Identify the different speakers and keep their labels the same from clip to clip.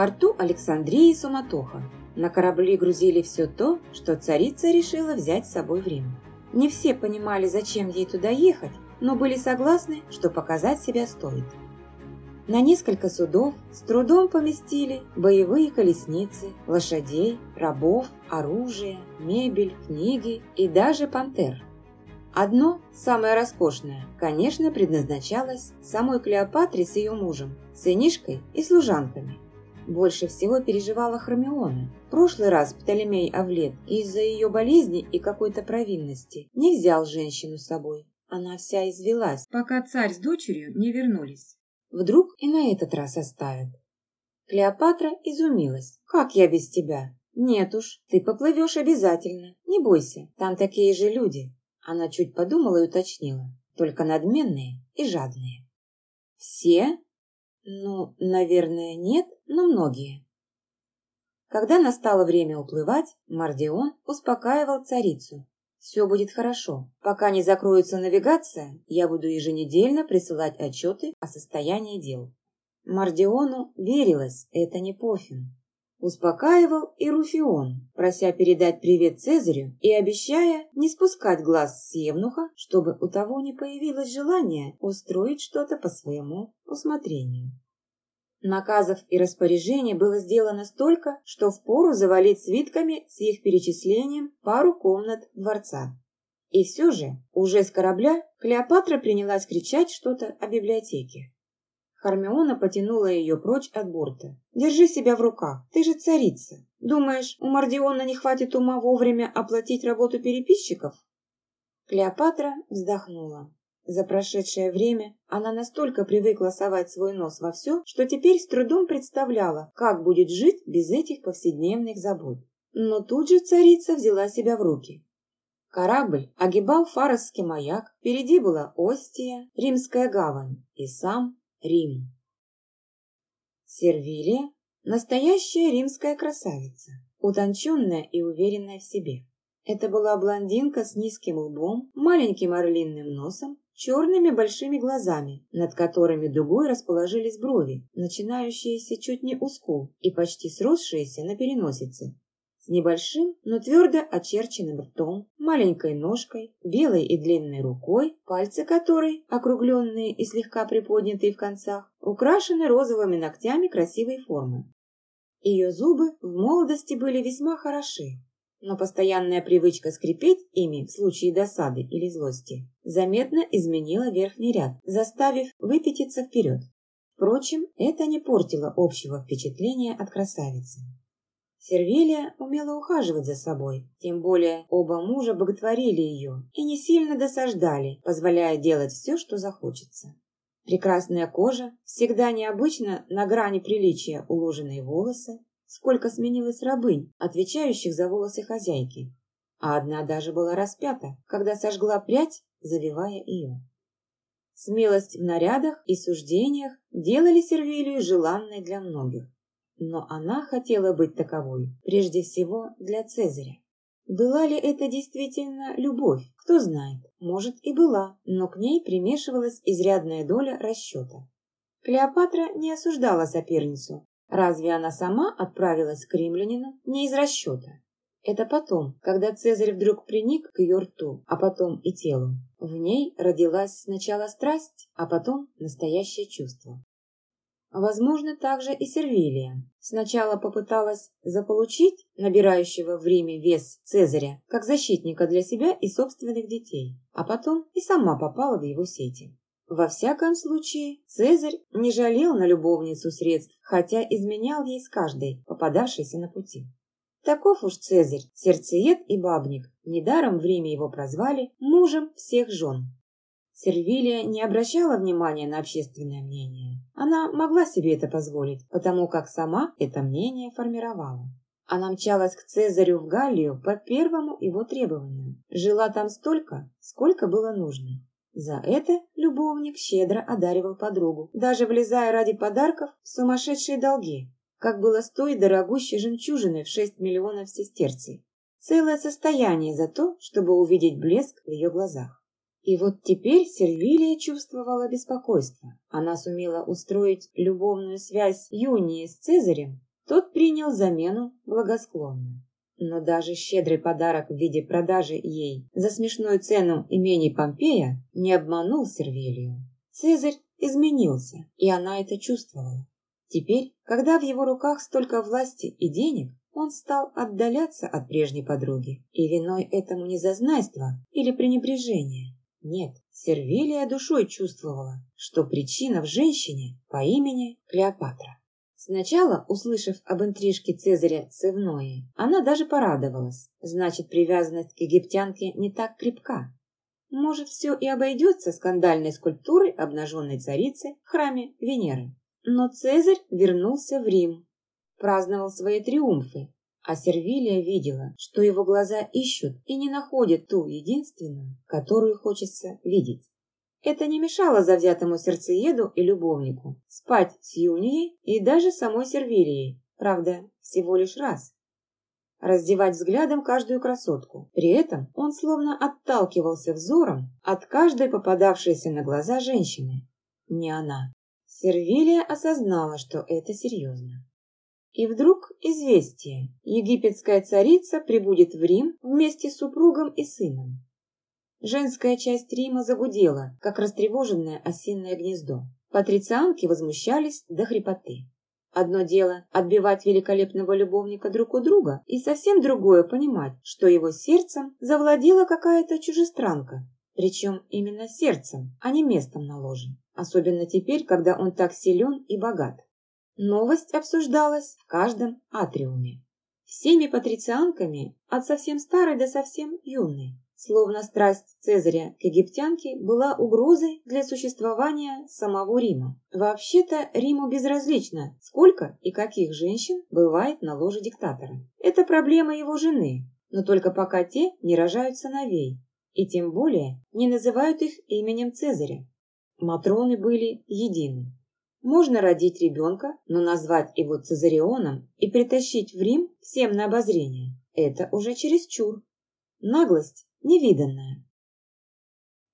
Speaker 1: порту Александрии суматоха. На корабли грузили все то, что царица решила взять с собой в Рим. Не все понимали, зачем ей туда ехать, но были согласны, что показать себя стоит. На несколько судов с трудом поместили боевые колесницы, лошадей, рабов, оружие, мебель, книги и даже пантер. Одно, самое роскошное, конечно, предназначалось самой Клеопатре с ее мужем, сынишкой и служанками. Больше всего переживала Хромеона. В прошлый раз Птолемей Авлет из-за ее болезни и какой-то провинности не взял женщину с собой. Она вся извелась, пока царь с дочерью не вернулись. Вдруг и на этот раз оставят. Клеопатра изумилась. «Как я без тебя?» «Нет уж, ты поплывешь обязательно. Не бойся, там такие же люди». Она чуть подумала и уточнила. «Только надменные и жадные». «Все?» «Ну, наверное, нет, но многие». Когда настало время уплывать, Мардион успокаивал царицу, все будет хорошо. Пока не закроется навигация, я буду еженедельно присылать отчеты о состоянии дел. Мардиону верилось, это не Пофин. Успокаивал и Руфион, прося передать привет Цезарю и обещая не спускать глаз с Евнуха, чтобы у того не появилось желание устроить что-то по своему усмотрению. Наказов и распоряжений было сделано столько, что впору завалить свитками с их перечислением пару комнат дворца. И все же, уже с корабля, Клеопатра принялась кричать что-то о библиотеке. Хармиона потянула ее прочь от борта. «Держи себя в руках, ты же царица. Думаешь, у Мардиона не хватит ума вовремя оплатить работу переписчиков?» Клеопатра вздохнула. За прошедшее время она настолько привыкла совать свой нос во все, что теперь с трудом представляла, как будет жить без этих повседневных забот. Но тут же царица взяла себя в руки. Корабль огибал фаросский маяк, впереди была Остия, Римская гавань и сам Рим. Сервилия – настоящая римская красавица, утонченная и уверенная в себе. Это была блондинка с низким лбом, маленьким орлиным носом черными большими глазами, над которыми дугой расположились брови, начинающиеся чуть не у скул и почти сросшиеся на переносице. С небольшим, но твердо очерченным ртом, маленькой ножкой, белой и длинной рукой, пальцы которой, округленные и слегка приподнятые в концах, украшены розовыми ногтями красивой формы. Ее зубы в молодости были весьма хороши, но постоянная привычка скрипеть ими в случае досады или злости заметно изменила верхний ряд, заставив выпятиться вперед. Впрочем, это не портило общего впечатления от красавицы. Сервилия умела ухаживать за собой, тем более оба мужа боготворили ее и не сильно досаждали, позволяя делать все, что захочется. Прекрасная кожа, всегда необычно на грани приличия уложенные волосы, сколько сменилось рабынь, отвечающих за волосы хозяйки. А одна даже была распята, когда сожгла прядь, завивая ее. Смелость в нарядах и суждениях делали Сервилию желанной для многих. Но она хотела быть таковой, прежде всего для Цезаря. Была ли это действительно любовь? Кто знает. Может и была, но к ней примешивалась изрядная доля расчета. Клеопатра не осуждала соперницу, Разве она сама отправилась к римлянину не из расчета? Это потом, когда Цезарь вдруг приник к ее рту, а потом и телу. В ней родилась сначала страсть, а потом настоящее чувство. Возможно, также и Сервилия. Сначала попыталась заполучить набирающего в Риме вес Цезаря как защитника для себя и собственных детей, а потом и сама попала в его сети. Во всяком случае, Цезарь не жалел на любовницу средств, хотя изменял ей с каждой, попадавшейся на пути. Таков уж Цезарь, сердцеед и бабник. Недаром в Риме его прозвали мужем всех жен. Сервилия не обращала внимания на общественное мнение. Она могла себе это позволить, потому как сама это мнение формировала. Она мчалась к Цезарю в Галлию по первому его требованию. Жила там столько, сколько было нужно. За это любовник щедро одаривал подругу, даже влезая ради подарков в сумасшедшие долги, как было с дорогущей жемчужиной в 6 миллионов сестерций. Целое состояние за то, чтобы увидеть блеск в ее глазах. И вот теперь Сервилия чувствовала беспокойство. Она сумела устроить любовную связь Юнии с Цезарем, тот принял замену благосклонно. Но даже щедрый подарок в виде продажи ей за смешную цену имений Помпея не обманул Сервилию. Цезарь изменился, и она это чувствовала. Теперь, когда в его руках столько власти и денег, он стал отдаляться от прежней подруги. И виной этому не зазнайство или пренебрежение. Нет, Сервилия душой чувствовала, что причина в женщине по имени Клеопатра. Сначала, услышав об интрижке Цезаря с Эвноей, она даже порадовалась. Значит, привязанность к египтянке не так крепка. Может, все и обойдется скандальной скульптурой обнаженной царицы в храме Венеры. Но Цезарь вернулся в Рим, праздновал свои триумфы, а Сервилия видела, что его глаза ищут и не находят ту единственную, которую хочется видеть. Это не мешало завзятому сердцееду и любовнику спать с Юнией и даже самой Сервилией, правда, всего лишь раз. Раздевать взглядом каждую красотку. При этом он словно отталкивался взором от каждой попадавшейся на глаза женщины. Не она. Сервилия осознала, что это серьезно. И вдруг известие. Египетская царица прибудет в Рим вместе с супругом и сыном. Женская часть Рима загудела, как растревоженное осинное гнездо. Патрицианки возмущались до хрипоты. Одно дело отбивать великолепного любовника друг у друга, и совсем другое понимать, что его сердцем завладела какая-то чужестранка. Причем именно сердцем, а не местом на ложе. Особенно теперь, когда он так силен и богат. Новость обсуждалась в каждом атриуме. Всеми патрицианками, от совсем старой до совсем юной. Словно страсть Цезаря к египтянке была угрозой для существования самого Рима. Вообще-то Риму безразлично, сколько и каких женщин бывает на ложе диктатора. Это проблема его жены, но только пока те не рожают сыновей, и тем более не называют их именем Цезаря. Матроны были едины. Можно родить ребенка, но назвать его Цезарионом и притащить в Рим всем на обозрение – это уже чересчур. Наглость невиданная.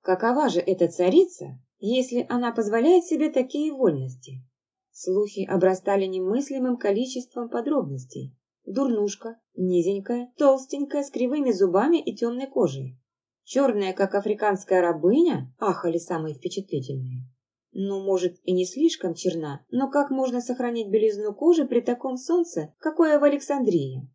Speaker 1: Какова же эта царица, если она позволяет себе такие вольности? Слухи обрастали немыслимым количеством подробностей. Дурнушка, низенькая, толстенькая, с кривыми зубами и темной кожей. Черная, как африканская рабыня, ахали самые впечатлительные. Ну, может, и не слишком черна, но как можно сохранить белизну кожи при таком солнце, какое в Александрии?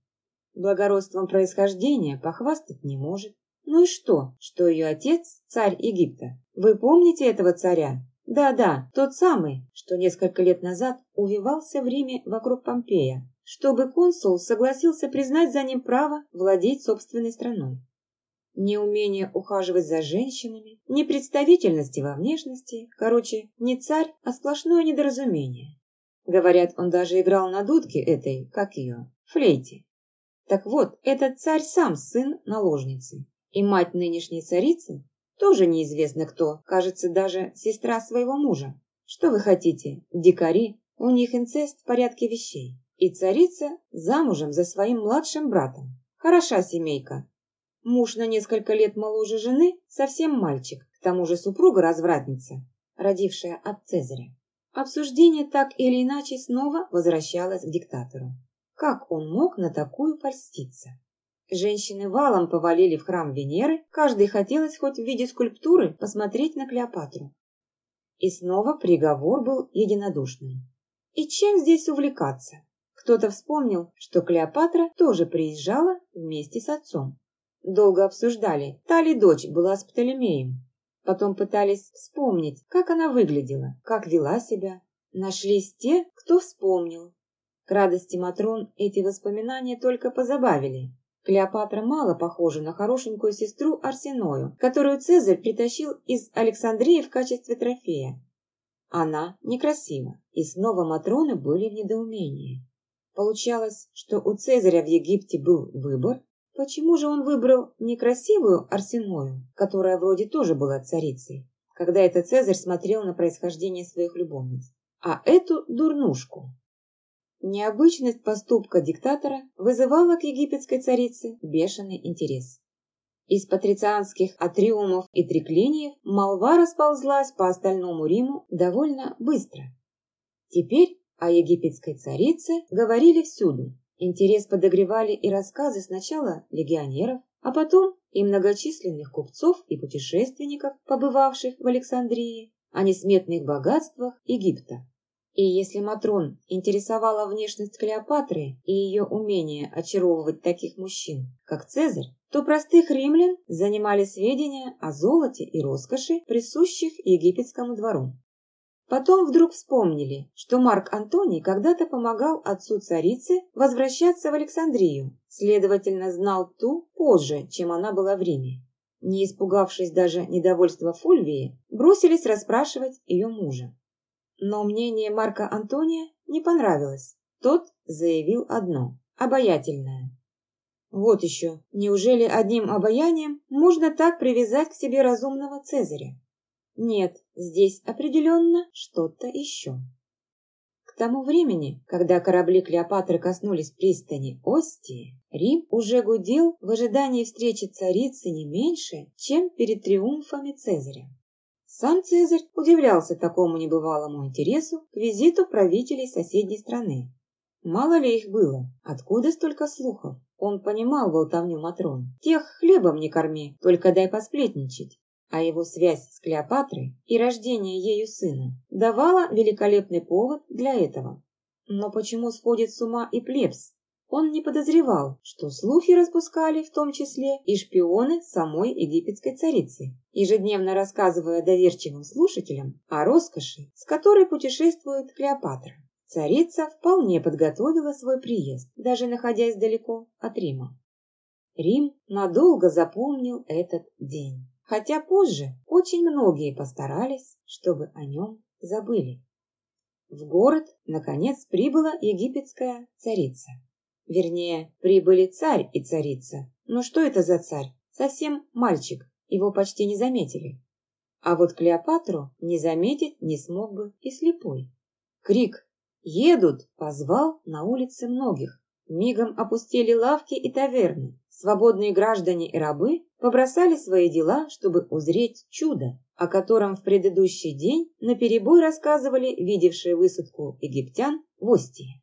Speaker 1: Благородством происхождения похвастать не может. Ну и что, что ее отец – царь Египта? Вы помните этого царя? Да-да, тот самый, что несколько лет назад увивался в Риме вокруг Помпея, чтобы консул согласился признать за ним право владеть собственной страной. Неумение ухаживать за женщинами, непредставительности во внешности, короче, не царь, а сплошное недоразумение. Говорят, он даже играл на дудке этой, как ее, флейте. Так вот, этот царь сам сын наложницы. И мать нынешней царицы тоже неизвестно кто, кажется, даже сестра своего мужа. Что вы хотите, дикари, у них инцест в порядке вещей. И царица замужем за своим младшим братом. Хороша семейка. Муж на несколько лет моложе жены, совсем мальчик, к тому же супруга развратница, родившая от Цезаря. Обсуждение так или иначе снова возвращалось к диктатору. Как он мог на такую польститься? Женщины валом повалили в храм Венеры, каждой хотелось хоть в виде скульптуры посмотреть на Клеопатру. И снова приговор был единодушным. И чем здесь увлекаться? Кто-то вспомнил, что Клеопатра тоже приезжала вместе с отцом. Долго обсуждали, та ли дочь была с Птолемеем. Потом пытались вспомнить, как она выглядела, как вела себя. Нашлись те, кто вспомнил. К радости Матрон эти воспоминания только позабавили. Клеопатра мало похожа на хорошенькую сестру Арсеною, которую Цезарь притащил из Александрии в качестве трофея. Она некрасива, и снова Матроны были в недоумении. Получалось, что у Цезаря в Египте был выбор, почему же он выбрал некрасивую Арсеною, которая вроде тоже была царицей, когда это Цезарь смотрел на происхождение своих любовниц, а эту дурнушку, Необычность поступка диктатора вызывала к египетской царице бешеный интерес. Из патрицианских атриумов и триклиниев молва расползлась по остальному Риму довольно быстро. Теперь О египетской царице говорили всюду. Интерес подогревали и рассказы сначала легионеров, а потом и многочисленных купцов и путешественников, побывавших в Александрии, о несметных богатствах Египта. И если Матрон интересовала внешность Клеопатры и ее умение очаровывать таких мужчин, как Цезарь, то простых римлян занимали сведения о золоте и роскоши, присущих египетскому двору. Потом вдруг вспомнили, что Марк Антоний когда-то помогал отцу царицы возвращаться в Александрию, следовательно, знал ту позже, чем она была в Риме. Не испугавшись даже недовольства Фульвии, бросились расспрашивать ее мужа. Но мнение Марка Антония не понравилось. Тот заявил одно – обаятельное. Вот еще, неужели одним обаянием можно так привязать к себе разумного Цезаря? Нет, здесь определенно что-то еще. К тому времени, когда корабли Клеопатры коснулись пристани Остии, Рим уже гудел в ожидании встречи царицы не меньше, чем перед триумфами Цезаря. Сам Цезарь удивлялся такому небывалому интересу к визиту правителей соседней страны. Мало ли их было, откуда столько слухов? Он понимал болтовню Матрон. Тех хлебом не корми, только дай посплетничать. А его связь с Клеопатрой и рождение ею сына давала великолепный повод для этого. Но почему сходит с ума и плебс? Он не подозревал, что слухи распускали в том числе и шпионы самой египетской царицы, ежедневно рассказывая доверчивым слушателям о роскоши, с которой путешествует Клеопатра. Царица вполне подготовила свой приезд, даже находясь далеко от Рима. Рим надолго запомнил этот день, хотя позже очень многие постарались, чтобы о нем забыли. В город, наконец, прибыла египетская царица. Вернее, прибыли царь и царица. Но что это за царь? Совсем мальчик, его почти не заметили. А вот Клеопатру не заметить не смог бы и слепой. Крик «Едут!» позвал на улице многих. Мигом опустили лавки и таверны. Свободные граждане и рабы побросали свои дела, чтобы узреть чудо, о котором в предыдущий день наперебой рассказывали видевшие высадку египтян в Остии.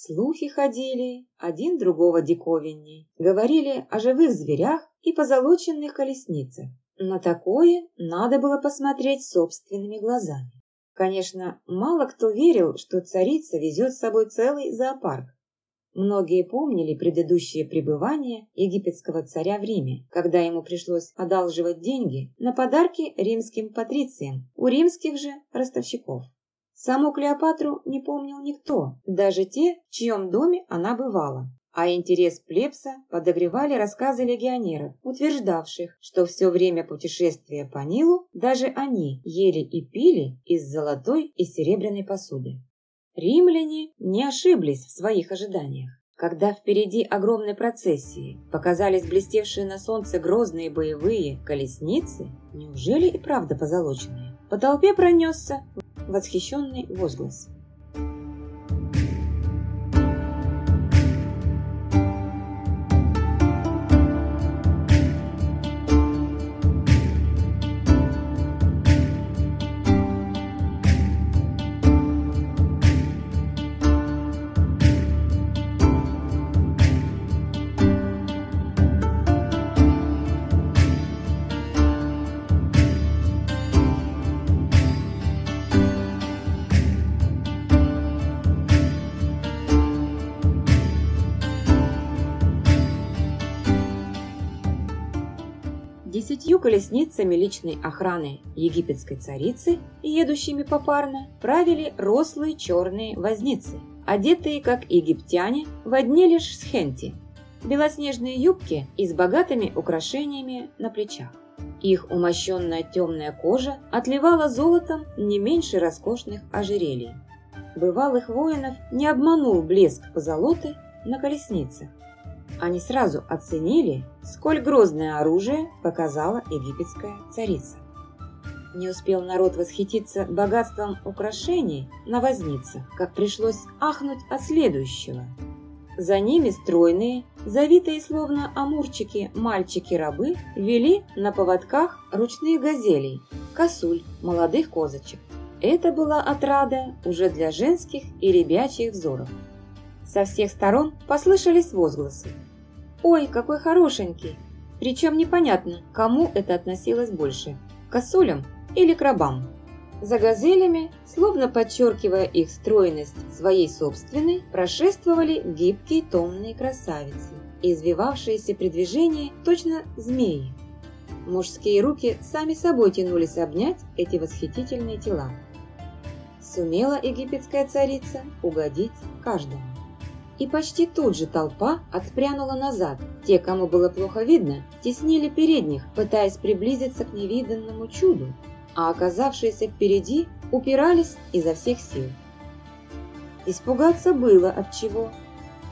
Speaker 1: Слухи ходили, один другого диковинней. Говорили о живых зверях и позолоченных колесницах. На такое надо было посмотреть собственными глазами. Конечно, мало кто верил, что царица везет с собой целый зоопарк. Многие помнили предыдущее пребывание египетского царя в Риме, когда ему пришлось одалживать деньги на подарки римским патрициям у римских же ростовщиков. Саму Клеопатру не помнил никто, даже те, в чьем доме она бывала а интерес плебса подогревали рассказы легионеров, утверждавших, что все время путешествия по Нилу даже они ели и пили из золотой и серебряной посуды. Римляне не ошиблись в своих ожиданиях. Когда впереди огромной процессии показались блестевшие на солнце грозные боевые колесницы, неужели и правда позолоченные? По толпе пронесся восхищенный возглас. Десятью колесницами личной охраны египетской царицы, едущими попарно, правили рослые черные возницы, одетые, как египтяне, в одни лишь схенти, белоснежные юбки и с богатыми украшениями на плечах. Их умощенная темная кожа отливала золотом не меньше роскошных ожерелий. Бывалых воинов не обманул блеск позолоты на колесницах, они сразу оценили, сколь грозное оружие показала египетская царица. Не успел народ восхититься богатством украшений на вознице, как пришлось ахнуть от следующего. За ними стройные, завитые словно амурчики мальчики-рабы вели на поводках ручных газелей, косуль, молодых козочек. Это была отрада уже для женских и ребячьих взоров. Со всех сторон послышались возгласы. «Ой, какой хорошенький!» Причем непонятно, кому это относилось больше – косулям или крабам. За газелями, словно подчеркивая их стройность своей собственной, прошествовали гибкие томные красавицы, извивавшиеся при движении точно змеи. Мужские руки сами собой тянулись обнять эти восхитительные тела. Сумела египетская царица угодить каждому. И почти тут же толпа отпрянула назад. Те, кому было плохо видно, теснили передних, пытаясь приблизиться к невиданному чуду, а оказавшиеся впереди упирались изо всех сил. Испугаться было от чего.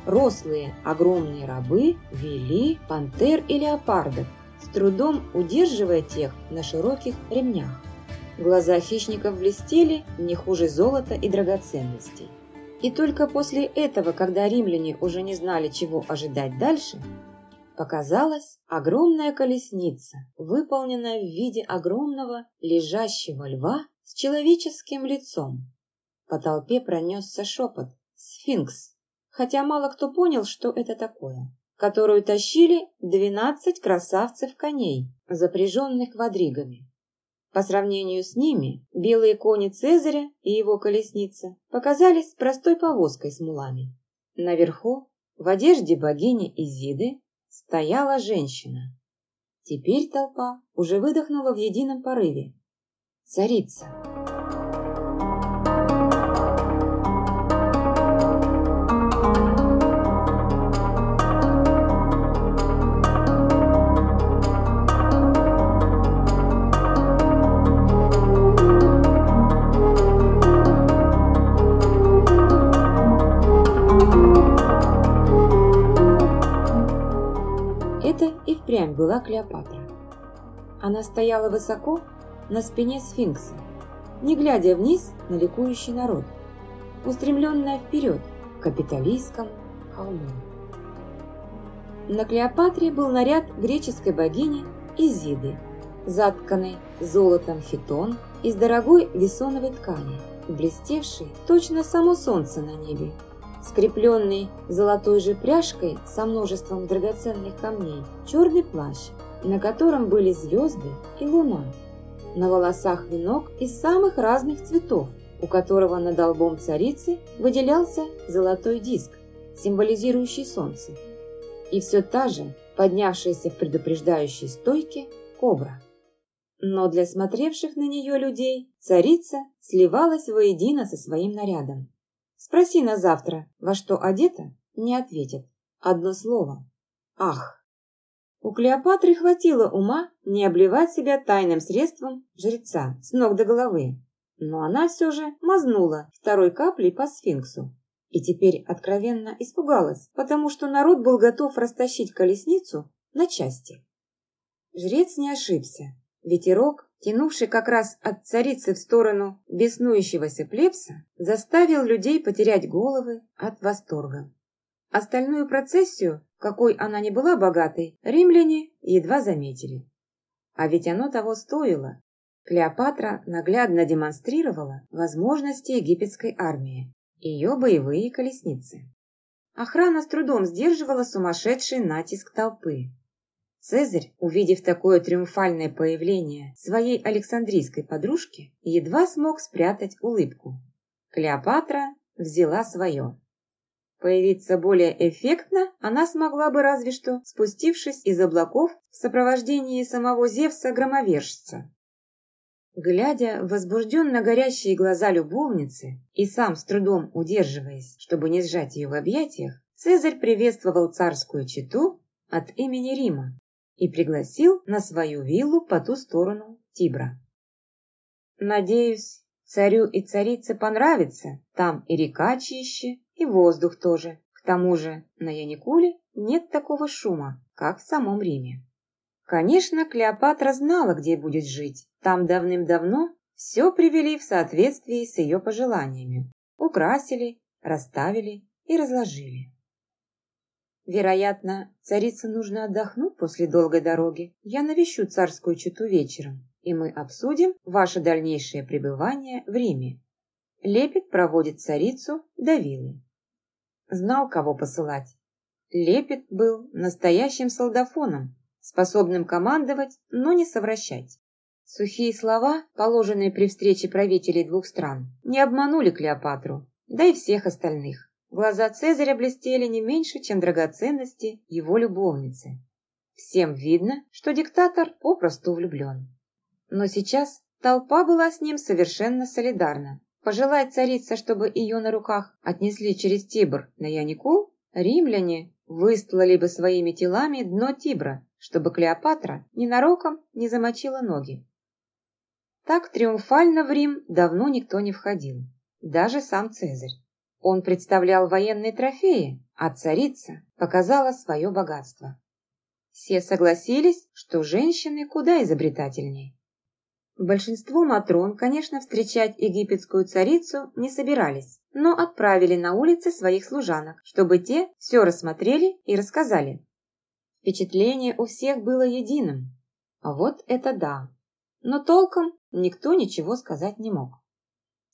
Speaker 1: Рослые, огромные рабы вели пантер и леопардов, с трудом удерживая тех на широких ремнях. Глаза хищников блестели не хуже золота и драгоценностей. И только после этого, когда римляне уже не знали, чего ожидать дальше, показалась огромная колесница, выполненная в виде огромного лежащего льва с человеческим лицом. По толпе пронесся шепот «Сфинкс», хотя мало кто понял, что это такое, которую тащили двенадцать красавцев-коней, запряженных квадригами. По сравнению с ними, белые кони Цезаря и его колесница показались простой повозкой с мулами. Наверху, в одежде богини Изиды, стояла женщина. Теперь толпа уже выдохнула в едином порыве. Царица. Впрямь была Клеопатра. Она стояла высоко на спине сфинкса, не глядя вниз на ликующий народ, устремленная вперед к капиталистскому холму. На Клеопатре был наряд греческой богини Изиды, затканный золотом хитон из дорогой весоновой ткани, блестевший точно само солнце на небе скрепленный золотой же пряжкой со множеством драгоценных камней, черный плащ, на котором были звезды и луна. На волосах венок из самых разных цветов, у которого над долбом царицы выделялся золотой диск, символизирующий солнце. И все та же, поднявшаяся в предупреждающей стойке, кобра. Но для смотревших на нее людей царица сливалась воедино со своим нарядом. Спроси на завтра, во что одета, не ответит. Одно слово. Ах! У Клеопатры хватило ума не обливать себя тайным средством жреца с ног до головы. Но она все же мазнула второй каплей по сфинксу. И теперь откровенно испугалась, потому что народ был готов растащить колесницу на части. Жрец не ошибся. Ветерок тянувший как раз от царицы в сторону беснующегося плебса, заставил людей потерять головы от восторга. Остальную процессию, какой она не была богатой, римляне едва заметили. А ведь оно того стоило. Клеопатра наглядно демонстрировала возможности египетской армии, ее боевые колесницы. Охрана с трудом сдерживала сумасшедший натиск толпы. Цезарь, увидев такое триумфальное появление своей Александрийской подружки, едва смог спрятать улыбку. Клеопатра взяла свое. Появиться более эффектно она смогла бы разве что, спустившись из облаков в сопровождении самого Зевса-громовержца. Глядя в возбужденно горящие глаза любовницы и сам с трудом удерживаясь, чтобы не сжать ее в объятиях, Цезарь приветствовал царскую чету от имени Рима и пригласил на свою виллу по ту сторону Тибра. Надеюсь, царю и царице понравится, там и река чище, и воздух тоже. К тому же на Яникуле нет такого шума, как в самом Риме. Конечно, Клеопатра знала, где будет жить. Там давным-давно все привели в соответствии с ее пожеланиями. Украсили, расставили и разложили. Вероятно, царице нужно отдохнуть после долгой дороги. Я навещу царскую чету вечером. и мы обсудим ваше дальнейшее пребывание в Риме. Лепет проводит царицу до виллы. Знал, кого посылать. Лепет был настоящим солдафоном, способным командовать, но не совращать. Сухие слова, положенные при встрече правителей двух стран, не обманули Клеопатру, да и всех остальных. Глаза Цезаря блестели не меньше, чем драгоценности его любовницы. Всем видно, что диктатор попросту влюблен. Но сейчас толпа была с ним совершенно солидарна. Пожелать царица, чтобы ее на руках отнесли через Тибр на Яникул, римляне выстлали бы своими телами дно Тибра, чтобы Клеопатра ненароком не замочила ноги. Так триумфально в Рим давно никто не входил, даже сам Цезарь. Он представлял военные трофеи, а царица показала свое богатство. Все согласились, что женщины куда изобретательнее. Большинство матрон, конечно, встречать египетскую царицу не собирались, но отправили на улицы своих служанок, чтобы те все рассмотрели и рассказали. Впечатление у всех было единым. Вот это да. Но толком никто ничего сказать не мог.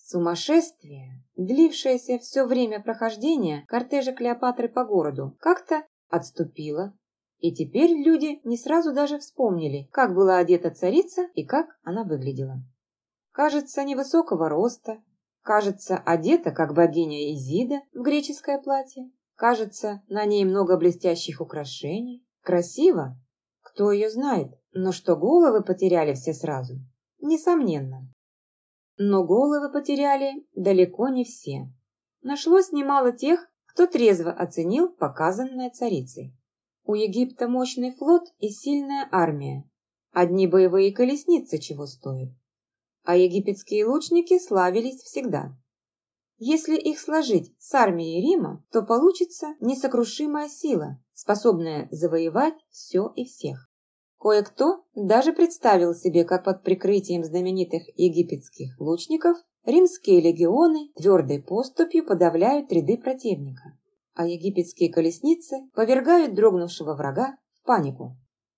Speaker 1: Сумасшествие, длившееся все время прохождения кортежа Клеопатры по городу, как-то отступило и теперь люди не сразу даже вспомнили, как была одета царица и как она выглядела. Кажется, невысокого роста, кажется, одета, как богиня Изида в греческое платье, кажется, на ней много блестящих украшений. Красиво? Кто ее знает? Но что головы потеряли все сразу? Несомненно. Но головы потеряли далеко не все. Нашлось немало тех, кто трезво оценил показанное царицей. У Египта мощный флот и сильная армия. Одни боевые колесницы чего стоят. А египетские лучники славились всегда. Если их сложить с армией Рима, то получится несокрушимая сила, способная завоевать все и всех. Кое-кто даже представил себе, как под прикрытием знаменитых египетских лучников римские легионы твердой поступью подавляют ряды противника а египетские колесницы повергают дрогнувшего врага в панику.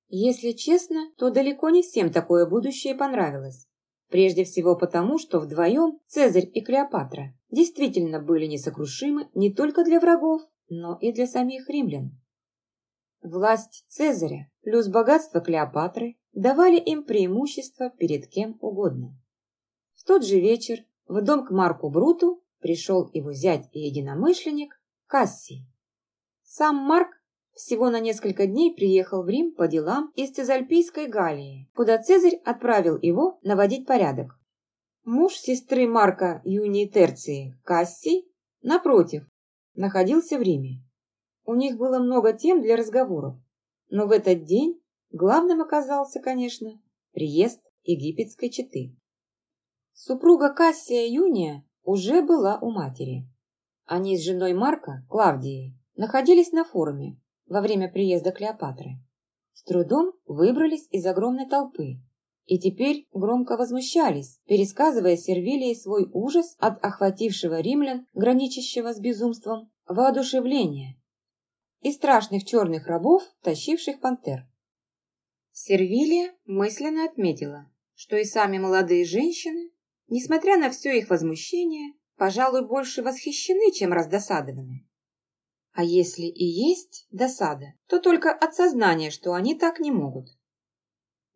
Speaker 1: Если честно, то далеко не всем такое будущее понравилось. Прежде всего потому, что вдвоем Цезарь и Клеопатра действительно были несокрушимы не только для врагов, но и для самих римлян. Власть Цезаря плюс богатство Клеопатры давали им преимущество перед кем угодно. В тот же вечер в дом к Марку Бруту пришел его зять и единомышленник Кассий. Сам Марк всего на несколько дней приехал в Рим по делам из Цезальпийской Галлии, куда Цезарь отправил его наводить порядок. Муж сестры Марка Юнии Терции, Кассий, напротив, находился в Риме. У них было много тем для разговоров, но в этот день главным оказался, конечно, приезд египетской четы. Супруга Кассия Юния уже была у матери. Они с женой Марка, Клавдией, находились на форуме во время приезда Клеопатры. С трудом выбрались из огромной толпы и теперь громко возмущались, пересказывая Сервилии свой ужас от охватившего римлян, граничащего с безумством, воодушевления и страшных черных рабов, тащивших пантер. Сервилия мысленно отметила, что и сами молодые женщины, несмотря на все их возмущение, пожалуй, больше восхищены, чем раздосадованы. А если и есть досада, то только от сознания, что они так не могут.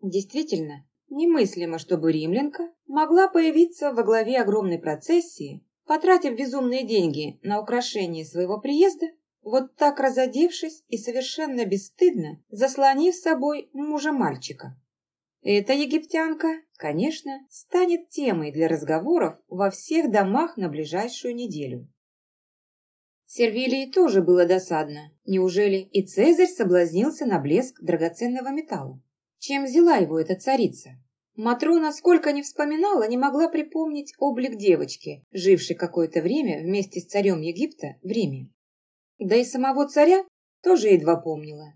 Speaker 1: Действительно, немыслимо, чтобы римлянка могла появиться во главе огромной процессии, потратив безумные деньги на украшение своего приезда, вот так разодевшись и совершенно бесстыдно заслонив собой мужа мальчика. Эта египтянка, конечно, станет темой для разговоров во всех домах на ближайшую неделю. Сервилии тоже было досадно. Неужели и Цезарь соблазнился на блеск драгоценного металла? Чем взяла его эта царица? Матрона сколько ни вспоминала, не могла припомнить облик девочки, жившей какое-то время вместе с царем Египта в Риме. Да и самого царя тоже едва помнила.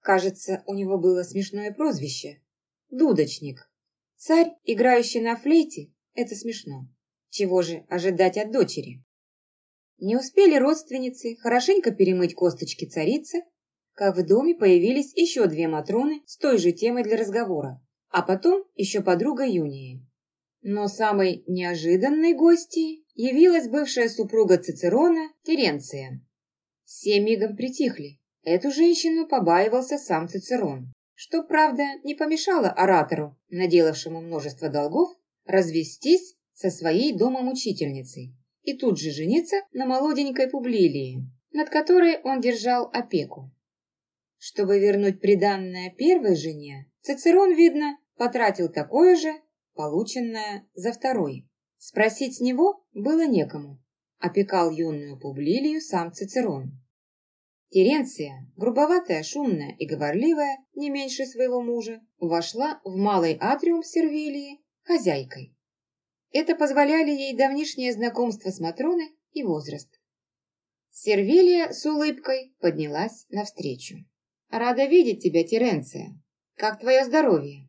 Speaker 1: Кажется, у него было смешное прозвище Дудочник. Царь, играющий на флейте, это смешно. Чего же ожидать от дочери? Не успели родственницы хорошенько перемыть косточки царицы, как в доме появились еще две Матроны с той же темой для разговора. а потом еще подруга Юнии. Но самой неожиданной гостьей явилась бывшая супруга Цицерона Теренция. Все мигом притихли. Эту женщину побаивался сам Цицерон, что, правда, не помешало оратору, наделавшему множество долгов, развестись со своей домом-учительницей и тут же жениться на молоденькой Публилии, над которой он держал опеку. Чтобы вернуть приданное первой жене, Цицерон, видно, потратил такое же, полученное за второй. Спросить с него было некому. Опекал юную Публилию сам Цицерон. Теренция, грубоватая, шумная и говорливая, не меньше своего мужа, вошла в малый атриум Сервилии хозяйкой. Это позволяли ей давнишнее знакомство с Матроной и возраст. Сервилия с улыбкой поднялась навстречу. «Рада видеть тебя, Теренция. Как твое здоровье?»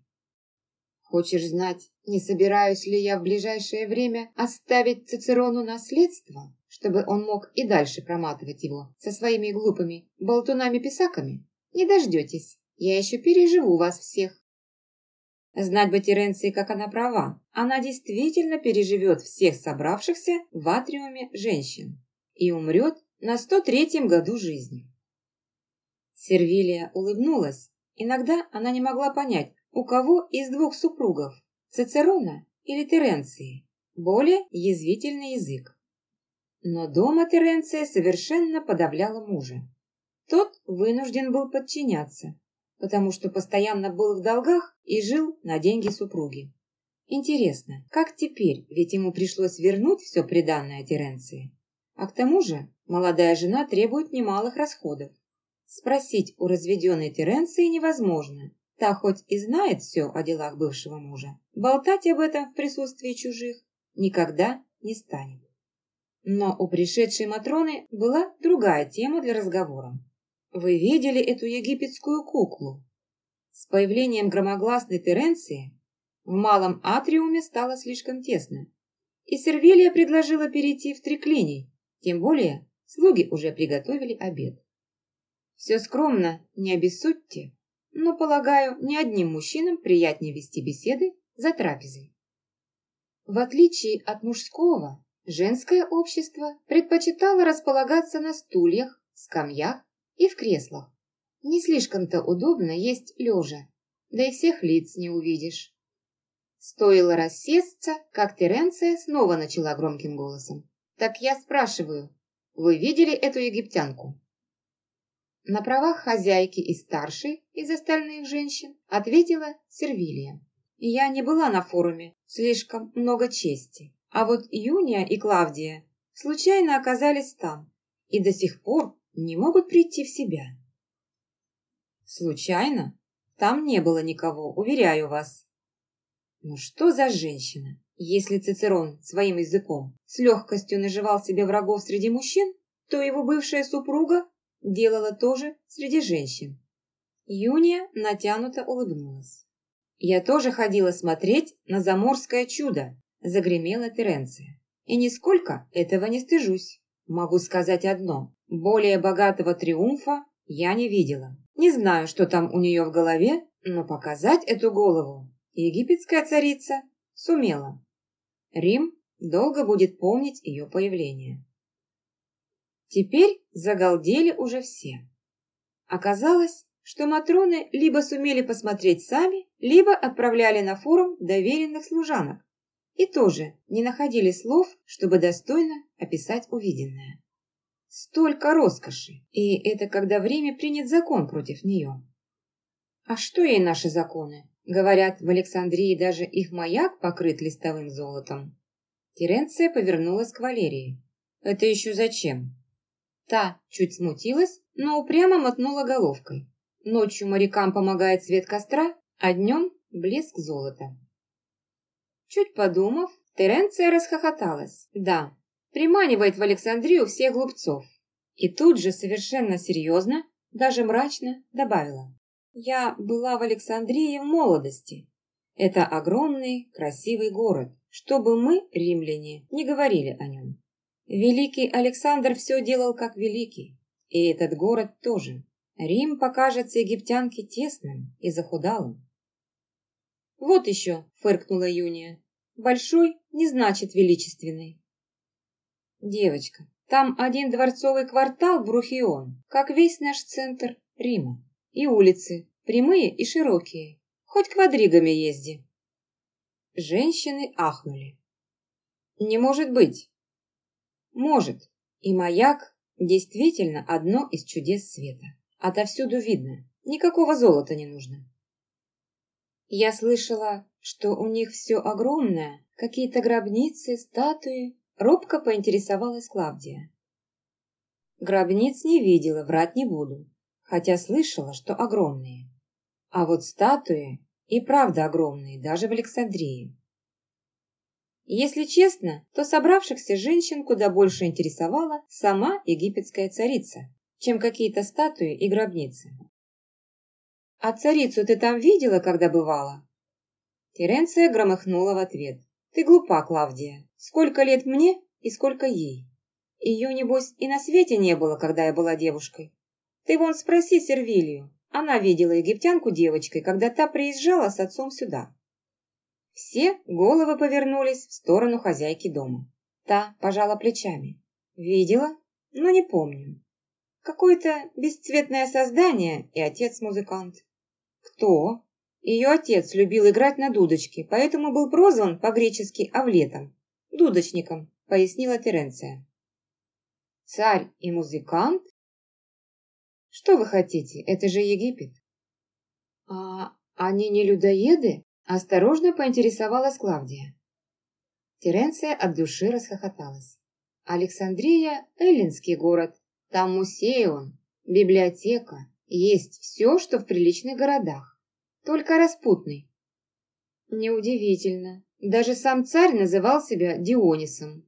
Speaker 1: «Хочешь знать, не собираюсь ли я в ближайшее время оставить Цицерону наследство, чтобы он мог и дальше проматывать его со своими глупыми болтунами-писаками? Не дождетесь, я еще переживу вас всех». Знать бы Теренции, как она права. Она действительно переживет всех собравшихся в атриуме женщин и умрет на 103-м году жизни. Сервилия улыбнулась. Иногда она не могла понять, у кого из двух супругов, Цицерона или Теренции, более язвительный язык. Но дома Теренция совершенно подавляла мужа. Тот вынужден был подчиняться, потому что постоянно был в долгах и жил на деньги супруги. Интересно, как теперь, ведь ему пришлось вернуть все приданное Теренции. А к тому же молодая жена требует немалых расходов. Спросить у разведенной Теренции невозможно. Та хоть и знает все о делах бывшего мужа, болтать об этом в присутствии чужих никогда не станет. Но у пришедшей Матроны была другая тема для разговора. Вы видели эту египетскую куклу? С появлением громогласной Теренции в малом атриуме стало слишком тесно, и Сервилия предложила перейти в триклиний, тем более слуги уже приготовили обед. Все скромно, не обессудьте, но, полагаю, ни одним мужчинам приятнее вести беседы за трапезой. В отличие от мужского, женское общество предпочитало располагаться на стульях, скамьях и в креслах. Не слишком-то удобно есть лежа, да и всех лиц не увидишь. Стоило рассесться, как Теренция снова начала громким голосом. «Так я спрашиваю, вы видели эту египтянку?» На правах хозяйки и старшей из остальных женщин ответила Сервилия. «Я не была на форуме, слишком много чести. А вот Юния и Клавдия случайно оказались там и до сих пор не могут прийти в себя. Случайно? Там не было никого, уверяю вас. Ну что за женщина? Если Цицерон своим языком с легкостью наживал себе врагов среди мужчин, то его бывшая супруга делала то же среди женщин. Юния натянуто улыбнулась. «Я тоже ходила смотреть на заморское чудо», – загремела Теренция. «И нисколько этого не стыжусь. Могу сказать одно. Более богатого триумфа я не видела. Не знаю, что там у нее в голове, но показать эту голову египетская царица сумела. Рим долго будет помнить ее появление. Теперь загалдели уже все. Оказалось, что Матроны либо сумели посмотреть сами, либо отправляли на форум доверенных служанок, и тоже не находили слов, чтобы достойно описать увиденное. Столько роскоши, и это когда время принят закон против нее. А что ей наши законы? Говорят, в Александрии даже их маяк покрыт листовым золотом. Теренция повернулась к Валерии. Это еще зачем? Та чуть смутилась, но упрямо мотнула головкой. Ночью морякам помогает свет костра, а днем блеск золота. Чуть подумав, Теренция расхохоталась. Да, приманивает в Александрию всех глупцов. И тут же совершенно серьезно, даже мрачно добавила. Я была в Александрии в молодости. Это огромный, красивый город, чтобы мы, римляне, не говорили о нем. Великий Александр все делал как великий, и этот город тоже. Рим покажется египтянке тесным и захудалым. Вот еще, фыркнула Юния. Большой не значит величественный. Девочка, там один дворцовый квартал Брухион, как весь наш центр Рима. И улицы, прямые и широкие. Хоть квадригами езди. Женщины ахнули. Не может быть. Может. И маяк действительно одно из чудес света. Отовсюду видно. Никакого золота не нужно. Я слышала, что у них все огромное, какие-то гробницы, статуи. Робко поинтересовалась Клавдия. Гробниц не видела, врать не буду, хотя слышала, что огромные. А вот статуи и правда огромные, даже в Александрии. Если честно, то собравшихся женщин куда больше интересовала сама египетская царица, чем какие-то статуи и гробницы. «А царицу ты там видела, когда бывала?» Теренция громыхнула в ответ. «Ты глупа, Клавдия. Сколько лет мне и сколько ей? Ее, небось, и на свете не было, когда я была девушкой. Ты вон спроси Сервилию. Она видела египтянку девочкой, когда та приезжала с отцом сюда. Все головы повернулись в сторону хозяйки дома. Та пожала плечами. Видела, но не помню. Какое-то бесцветное создание и отец-музыкант. Кто? Ее отец любил играть на дудочке, поэтому был прозван по-гречески Авлетом, дудочником, пояснила Теренция. Царь и музыкант? Что вы хотите? Это же Египет. А они не людоеды? Осторожно поинтересовалась Клавдия. Теренция от души расхохоталась. Александрия – эллинский город, там мусеон, библиотека, есть все, что в приличных городах, только распутный. Неудивительно, даже сам царь называл себя Дионисом.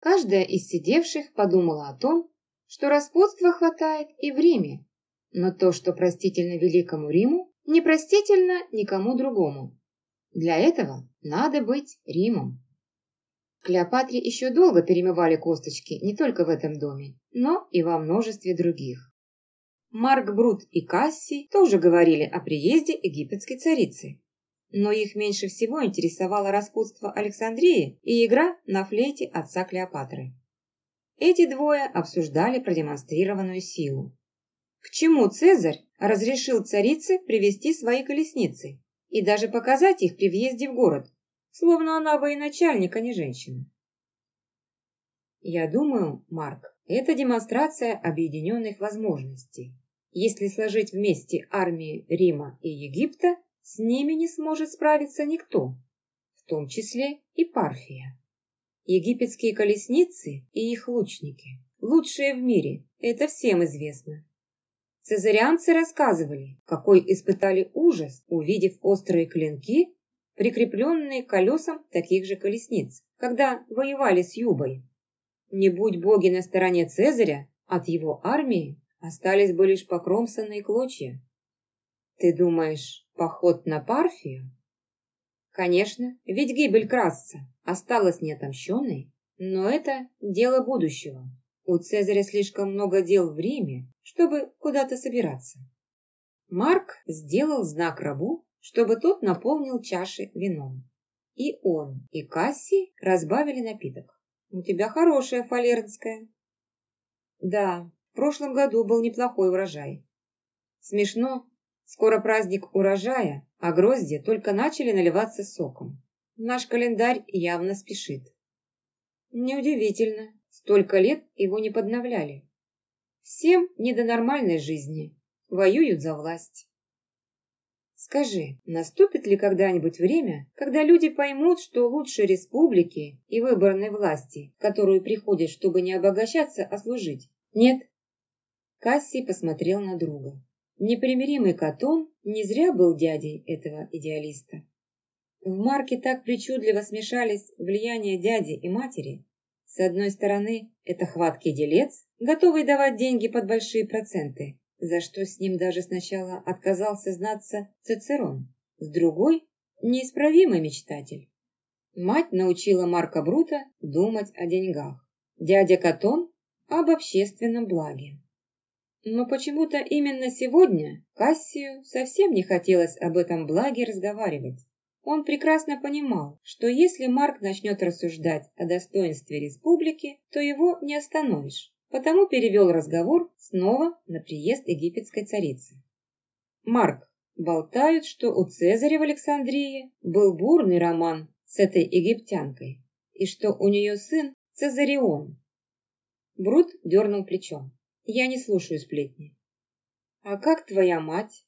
Speaker 1: Каждая из сидевших подумала о том, что распутства хватает и в Риме, но то, что простительно Великому Риму, непростительно никому другому. Для этого надо быть Римом. Клеопатре еще долго перемывали косточки не только в этом доме, но и во множестве других. Марк Брут и Касси тоже говорили о приезде египетской царицы. Но их меньше всего интересовало распутство Александрии и игра на флейте отца Клеопатры. Эти двое обсуждали продемонстрированную силу. К чему Цезарь разрешил царице привести свои колесницы и даже показать их при въезде в город, словно она военачальник, а не женщина. Я думаю, Марк, это демонстрация объединенных возможностей. Если сложить вместе армии Рима и Египта, с ними не сможет справиться никто, в том числе и Парфия. Египетские колесницы и их лучники – лучшие в мире, это всем известно. Цезарианцы рассказывали, какой испытали ужас, увидев острые клинки прикрепленные к колесам таких же колесниц, когда воевали с Юбой. Не будь боги на стороне Цезаря, от его армии остались бы лишь покромсанные клочья. Ты думаешь, поход на Парфию? Конечно, ведь гибель Красца осталась неотомщенной, но это дело будущего. У Цезаря слишком много дел в Риме, чтобы куда-то собираться. Марк сделал знак рабу, чтобы тот наполнил чаши вином. И он, и Касси разбавили напиток. «У тебя хорошая фалернская». «Да, в прошлом году был неплохой урожай». «Смешно. Скоро праздник урожая, а грозди только начали наливаться соком. Наш календарь явно спешит». «Неудивительно. Столько лет его не подновляли. Всем не до нормальной жизни. Воюют за власть». Скажи, наступит ли когда-нибудь время, когда люди поймут, что лучше республики и выборной власти, которую приходят, чтобы не обогащаться, а служить? Нет? Касси посмотрел на друга. Непримиримый Катон не зря был дядей этого идеалиста. В Марке так причудливо смешались влияние дяди и матери. С одной стороны, это хваткий делец, готовый давать деньги под большие проценты, за что с ним даже сначала отказался знаться Цицерон. С другой – неисправимый мечтатель. Мать научила Марка Брута думать о деньгах. Дядя Катон – об общественном благе. Но почему-то именно сегодня Кассию совсем не хотелось об этом благе разговаривать. Он прекрасно понимал, что если Марк начнет рассуждать о достоинстве республики, то его не остановишь. Потому перевел разговор снова на приезд египетской царицы. «Марк, болтают, что у Цезаря в Александрии был бурный роман с этой египтянкой, и что у нее сын Цезарион». Брут дернул плечом. «Я не слушаю сплетни». «А как твоя мать?»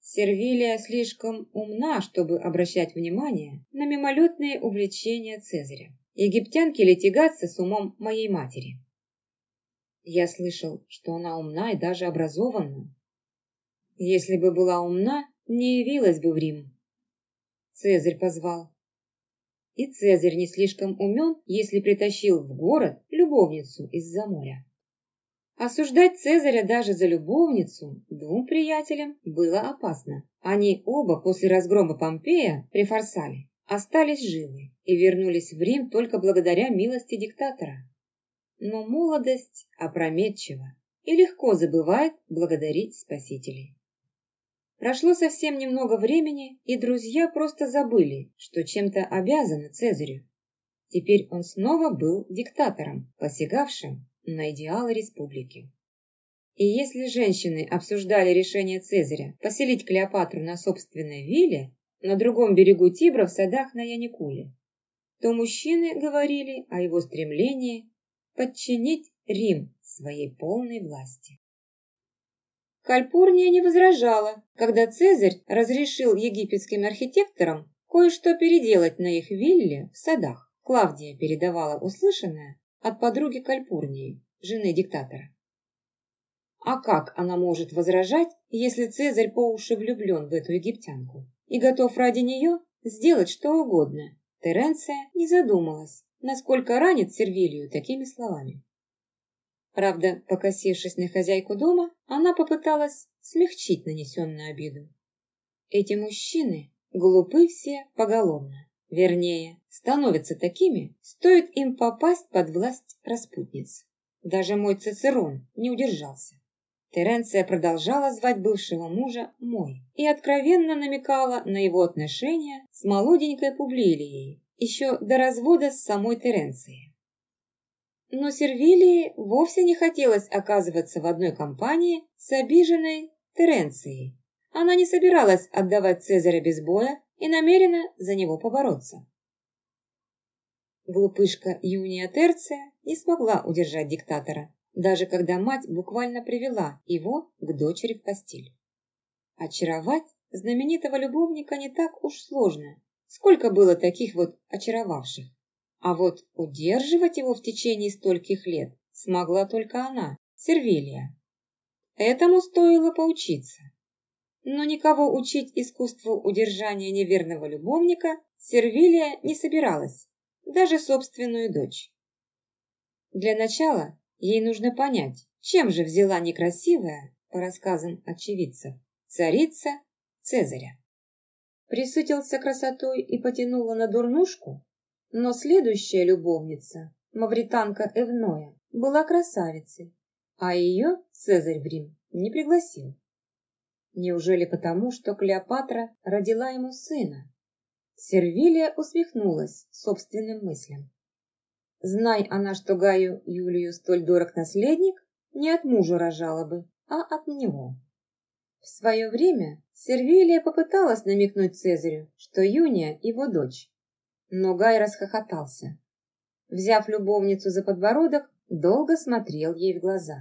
Speaker 1: Сервилия слишком умна, чтобы обращать внимание на мимолетные увлечения Цезаря. Египтянки ли тягаться с умом моей матери? Я слышал, что она умна и даже образована. Если бы была умна, не явилась бы в Рим. Цезарь позвал. И Цезарь не слишком умен, если притащил в город любовницу из-за моря. Осуждать Цезаря даже за любовницу двум приятелям было опасно. Они оба после разгрома Помпея при Фарсале остались живы и вернулись в Рим только благодаря милости диктатора. Но молодость опрометчива и легко забывает благодарить спасителей. Прошло совсем немного времени, и друзья просто забыли, что чем-то обязаны Цезарю. Теперь он снова был диктатором, посягавшим на идеалы республики. И если женщины обсуждали решение Цезаря поселить Клеопатру на собственной вилле на другом берегу Тибра в садах на Яникуле, то мужчины говорили о его стремлении подчинить Рим своей полной власти. Кальпурния не возражала, когда Цезарь разрешил египетским архитекторам кое-что переделать на их вилле в садах. Клавдия передавала услышанное от подруги Кальпурнии, жены диктатора. А как она может возражать, если Цезарь по уши влюблен в эту египтянку и готов ради нее сделать что угодно? Теренция не задумалась, насколько ранит Сервилию такими словами. Правда, покосившись на хозяйку дома, она попыталась смягчить нанесенную обиду. Эти мужчины глупы все поголовно. Вернее, становятся такими, стоит им попасть под власть распутниц. Даже мой Цицерон не удержался. Теренция продолжала звать бывшего мужа «мой» и откровенно намекала на его отношения с молоденькой Публилией, еще до развода с самой Теренцией. Но Сервилии вовсе не хотелось оказываться в одной компании с обиженной Теренцией. Она не собиралась отдавать Цезаря без боя и намерена за него побороться. Глупышка Юния Терция не смогла удержать диктатора, даже когда мать буквально привела его к дочери в постель. Очаровать знаменитого любовника не так уж сложно. Сколько было таких вот очаровавших. А вот удерживать его в течение стольких лет смогла только она, Сервилия. Этому стоило поучиться. Но никого учить искусству удержания неверного любовника Сервилия не собиралась, даже собственную дочь. Для начала ей нужно понять, чем же взяла некрасивая, по рассказам очевидцев, царица Цезаря. Присытился красотой и потянула на дурнушку, но следующая любовница, мавританка Эвноя, была красавицей, а ее Цезарь в Рим не пригласил. Неужели потому, что Клеопатра родила ему сына? Сервилия усмехнулась собственным мыслям. Знай она, что Гаю Юлию столь дорог наследник, не от мужа рожала бы, а от него. В свое время Сервилия попыталась намекнуть Цезарю, что Юния его дочь. Но Гай расхохотался. Взяв любовницу за подбородок, долго смотрел ей в глаза.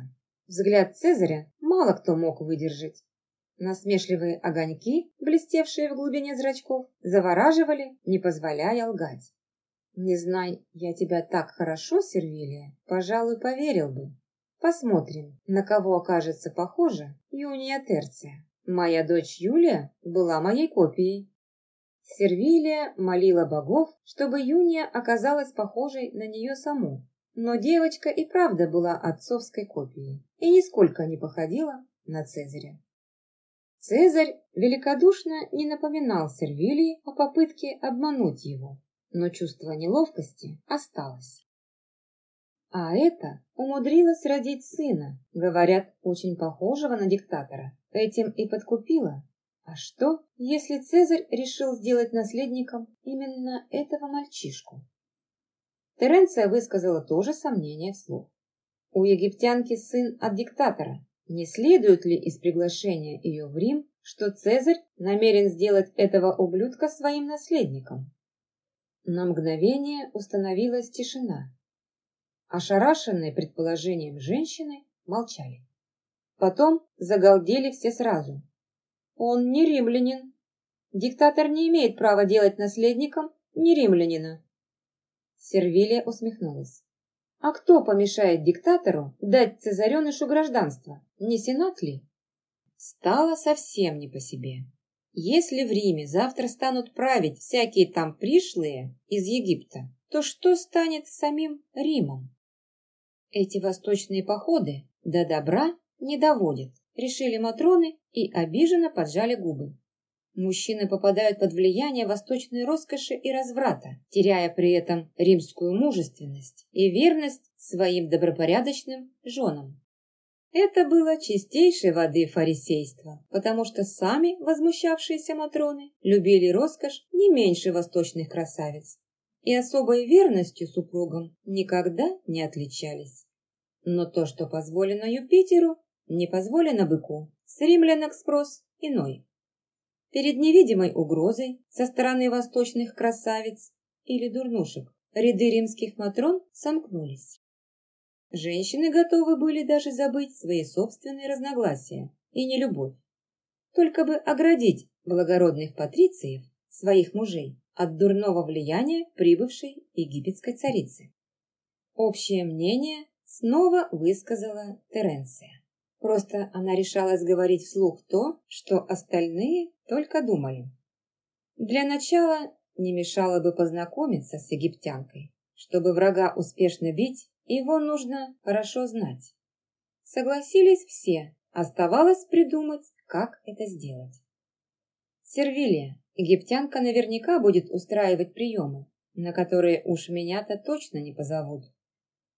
Speaker 1: Взгляд Цезаря мало кто мог выдержать. Насмешливые огоньки, блестевшие в глубине зрачков, завораживали, не позволяя лгать. «Не знай я тебя так хорошо, Сервилия, пожалуй, поверил бы. Посмотрим, на кого окажется похожа Юния Терция. Моя дочь Юлия была моей копией». Сервилия молила богов, чтобы Юния оказалась похожей на нее саму. Но девочка и правда была отцовской копией и нисколько не походила на Цезаря. Цезарь великодушно не напоминал Сервилии о попытке обмануть его, но чувство неловкости осталось. А это умудрилась родить сына, говорят, очень похожего на диктатора. Этим и подкупила. А что, если Цезарь решил сделать наследником именно этого мальчишку? Теренция высказала тоже сомнение вслух. У египтянки сын от диктатора. Не следует ли из приглашения ее в Рим, что Цезарь намерен сделать этого ублюдка своим наследником? На мгновение установилась тишина. Ошарашенные предположением женщины молчали. Потом загалдели все сразу. Он не римлянин. Диктатор не имеет права делать наследником не римлянина. Сервилия усмехнулась. А кто помешает диктатору дать цезаренышу гражданство? Не сенат ли? Стало совсем не по себе. Если в Риме завтра станут править всякие там пришлые из Египта, то что станет с самим Римом? Эти восточные походы до добра не доводят, решили Матроны и обиженно поджали губы. Мужчины попадают под влияние восточной роскоши и разврата, теряя при этом римскую мужественность и верность своим добропорядочным женам. Это было чистейшей воды фарисейство, потому что сами возмущавшиеся Матроны любили роскошь не меньше восточных красавиц и особой верностью супругам никогда не отличались. Но то, что позволено Юпитеру, не позволено быку. С римлянок спрос иной. Перед невидимой угрозой со стороны восточных красавиц или дурнушек ряды римских матрон сомкнулись. Женщины готовы были даже забыть свои собственные разногласия и нелюбовь, только бы оградить благородных патрициев, своих мужей, от дурного влияния прибывшей египетской царицы. Общее мнение снова высказала Теренция. Просто она решалась говорить вслух то, что остальные только думали. Для начала не мешало бы познакомиться с египтянкой. Чтобы врага успешно бить, его нужно хорошо знать. Согласились все, оставалось придумать, как это сделать. Сервилия, египтянка наверняка будет устраивать приемы, на которые уж меня-то точно не позовут.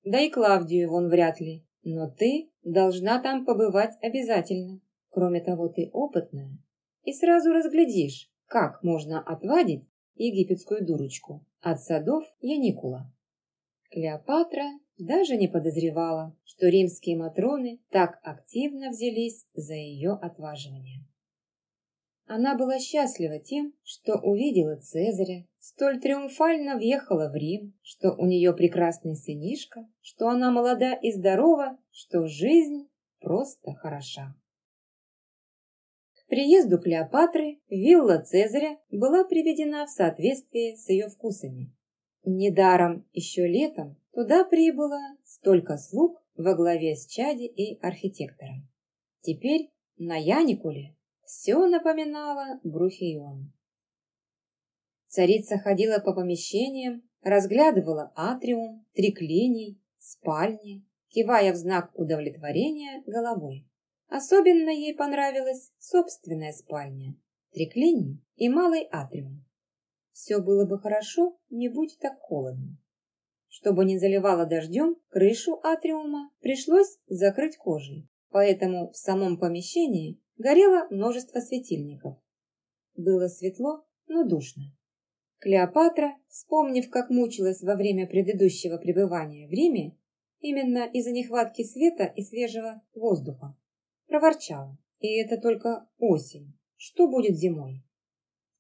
Speaker 1: Да и Клавдию вон вряд ли, но ты должна там побывать обязательно. Кроме того, ты опытная и сразу разглядишь, как можно отвадить египетскую дурочку от садов Яникула. Клеопатра даже не подозревала, что римские матроны так активно взялись за ее отваживание. Она была счастлива тем, что увидела Цезаря, столь триумфально въехала в Рим, что у нее прекрасный сынишка, что она молода и здорова, что жизнь просто хороша. К приезду Клеопатры вилла Цезаря была приведена в соответствие с ее вкусами. Недаром еще летом туда прибыло столько слуг во главе с Чади и архитектором. Теперь на Яникуле все напоминало Брухион. Царица ходила по помещениям, разглядывала атриум, триклиний, спальни, кивая в знак удовлетворения головой. Особенно ей понравилась собственная спальня, триклиний и малый атриум. Все было бы хорошо, не будь так холодно. Чтобы не заливало дождем, крышу атриума пришлось закрыть кожей, поэтому в самом помещении горело множество светильников. Было светло, но душно. Клеопатра, вспомнив, как мучилась во время предыдущего пребывания в Риме, именно из-за нехватки света и свежего воздуха, проворчала. И это только осень. Что будет зимой?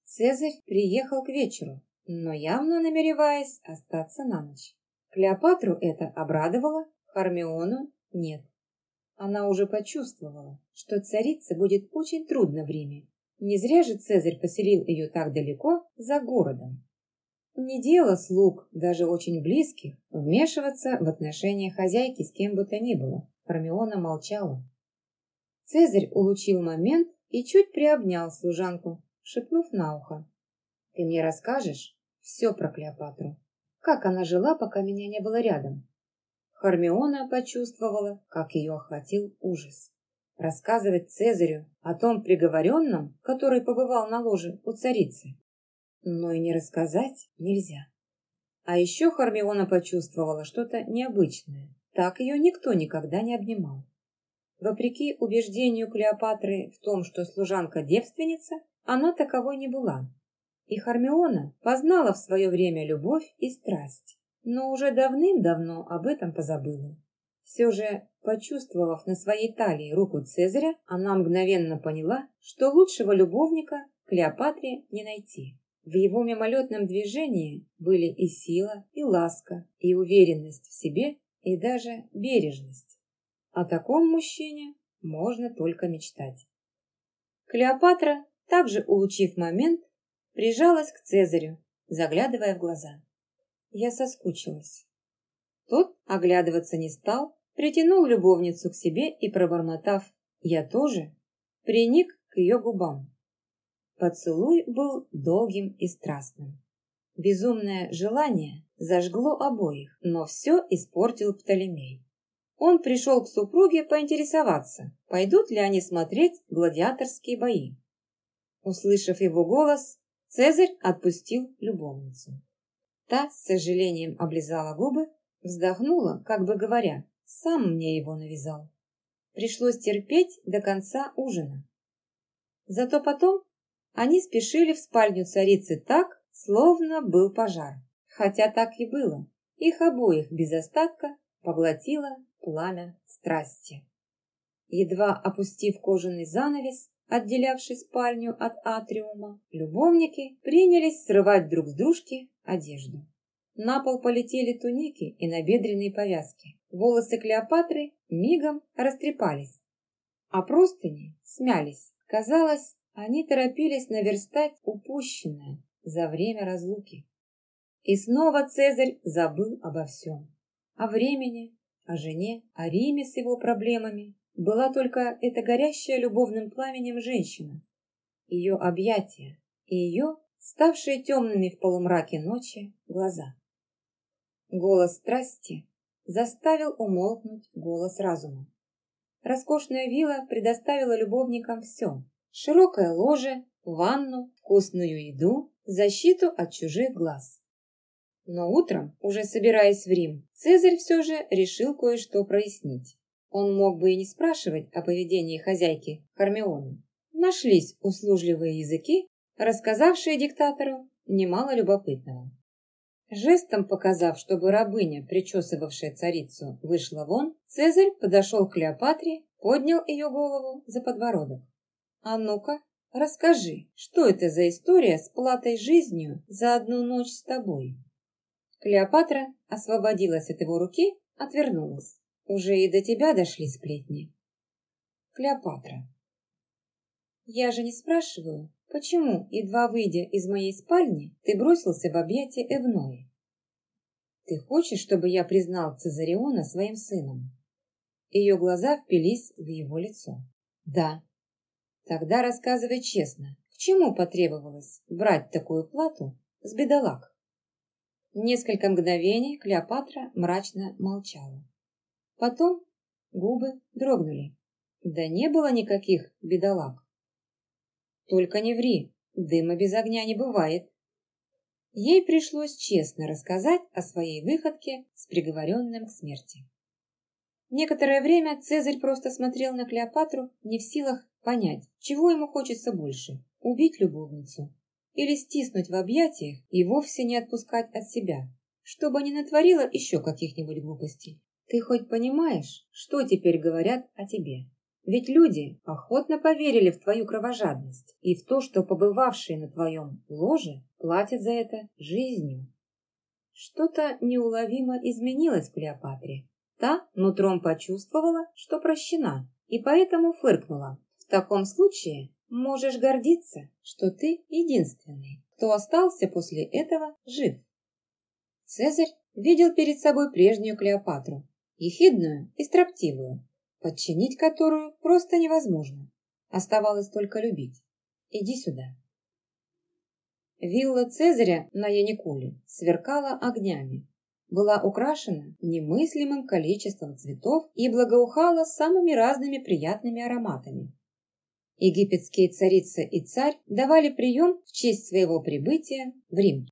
Speaker 1: Цезарь приехал к вечеру, но явно намереваясь остаться на ночь. Клеопатру это обрадовало, Хармиону нет. Она уже почувствовала, что царице будет очень трудно в Риме. Не зря же Цезарь поселил ее так далеко, за городом. Не дело слуг, даже очень близких, вмешиваться в отношения хозяйки с кем бы то ни было. Пармиона молчала. Цезарь улучил момент и чуть приобнял служанку, шепнув на ухо. «Ты мне расскажешь все про Клеопатру? Как она жила, пока меня не было рядом? Хармиона почувствовала, как ее охватил ужас. Рассказывать Цезарю о том приговоренном, который побывал на ложе у царицы. Но и не рассказать нельзя. А еще Хармиона почувствовала что-то необычное. Так ее никто никогда не обнимал. Вопреки убеждению Клеопатры в том, что служанка девственница, она таковой не была. И Хармиона познала в свое время любовь и страсть, но уже давным-давно об этом позабыла. Все же, почувствовав на своей талии руку Цезаря, она мгновенно поняла, что лучшего любовника Клеопатре не найти. В его мимолетном движении были и сила, и ласка, и уверенность в себе, и даже бережность. О таком мужчине можно только мечтать. Клеопатра, также улучив момент, прижалась к Цезарю, заглядывая в глаза. Я соскучилась. Тот оглядываться не стал, притянул любовницу к себе и, пробормотав «я тоже», приник к ее губам. Поцелуй был долгим и страстным. Безумное желание зажгло обоих, но все испортил Птолемей. Он пришел к супруге поинтересоваться, пойдут ли они смотреть гладиаторские бои. Услышав его голос, Цезарь отпустил любовницу. Та с сожалением облизала губы, вздохнула, как бы говоря, сам мне его навязал. Пришлось терпеть до конца ужина. Зато потом они спешили в спальню царицы так, словно был пожар. Хотя так и было. Их обоих без остатка поглотило пламя страсти. Едва опустив кожаный занавес, отделявший спальню от атриума, любовники принялись срывать друг с дружки одежду. На пол полетели туники и набедренные повязки. Волосы Клеопатры мигом растрепались, а простыни смялись. Казалось, они торопились наверстать упущенное за время разлуки. И снова Цезарь забыл обо всем. О времени, о жене, о Риме с его проблемами. Была только эта горящая любовным пламенем женщина, ее объятия и ее, ставшие темными в полумраке ночи, глаза. Голос страсти заставил умолкнуть голос разума. Роскошная вилла предоставила любовникам все широкое ложе, ванну, вкусную еду, защиту от чужих глаз. Но утром, уже собираясь в Рим, Цезарь все же решил кое-что прояснить. Он мог бы и не спрашивать о поведении хозяйки Хармионы. Нашлись услужливые языки, рассказавшие диктатору немало любопытного. Жестом показав, чтобы рабыня, причесывавшая царицу, вышла вон, Цезарь подошел к Клеопатре, поднял ее голову за подбородок. А ну-ка, расскажи, что это за история с платой жизнью за одну ночь с тобой? Клеопатра освободилась от его руки, отвернулась. Уже и до тебя дошли сплетни. Клеопатра. Я же не спрашиваю, почему, едва выйдя из моей спальни, ты бросился в объятия Эвнои? Ты хочешь, чтобы я признал Цезариона своим сыном? Ее глаза впились в его лицо. Да, Тогда рассказывай честно, к чему потребовалось брать такую плату с бедолаг? Несколько мгновений Клеопатра мрачно молчала. Потом губы дрогнули. Да не было никаких бедолаг. Только не ври, дыма без огня не бывает. Ей пришлось честно рассказать о своей выходке с приговоренным к смерти. Некоторое время Цезарь просто смотрел на Клеопатру, не в силах понять, чего ему хочется больше – убить любовницу или стиснуть в объятиях и вовсе не отпускать от себя, чтобы не натворила еще каких-нибудь глупостей. Ты хоть понимаешь, что теперь говорят о тебе? Ведь люди охотно поверили в твою кровожадность и в то, что побывавшие на твоем ложе платят за это жизнью. Что-то неуловимо изменилось в Клеопатре. Та нутром почувствовала, что прощена, и поэтому фыркнула, в таком случае можешь гордиться, что ты единственный, кто остался после этого жив. Цезарь видел перед собой прежнюю Клеопатру, ехидную и строптивую, подчинить которую просто невозможно. Оставалось только любить. Иди сюда. Вилла Цезаря на Яникуле сверкала огнями, была украшена немыслимым количеством цветов и благоухала самыми разными приятными ароматами. Египетские царица и царь давали прием в честь своего прибытия в Рим.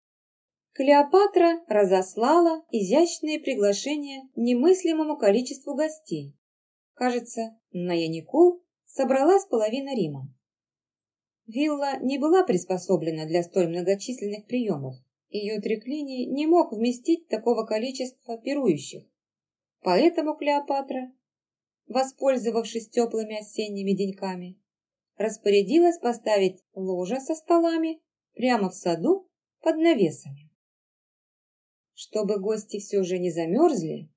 Speaker 1: Клеопатра разослала изящные приглашения немыслимому количеству гостей. Кажется, на Яникул собралась половина Рима. Вилла не была приспособлена для столь многочисленных приемов. Ее триклиний не мог вместить такого количества пирующих. Поэтому Клеопатра, воспользовавшись теплыми осенними деньками, распорядилась поставить ложа со столами прямо в саду под навесами. Чтобы гости все же не замерзли,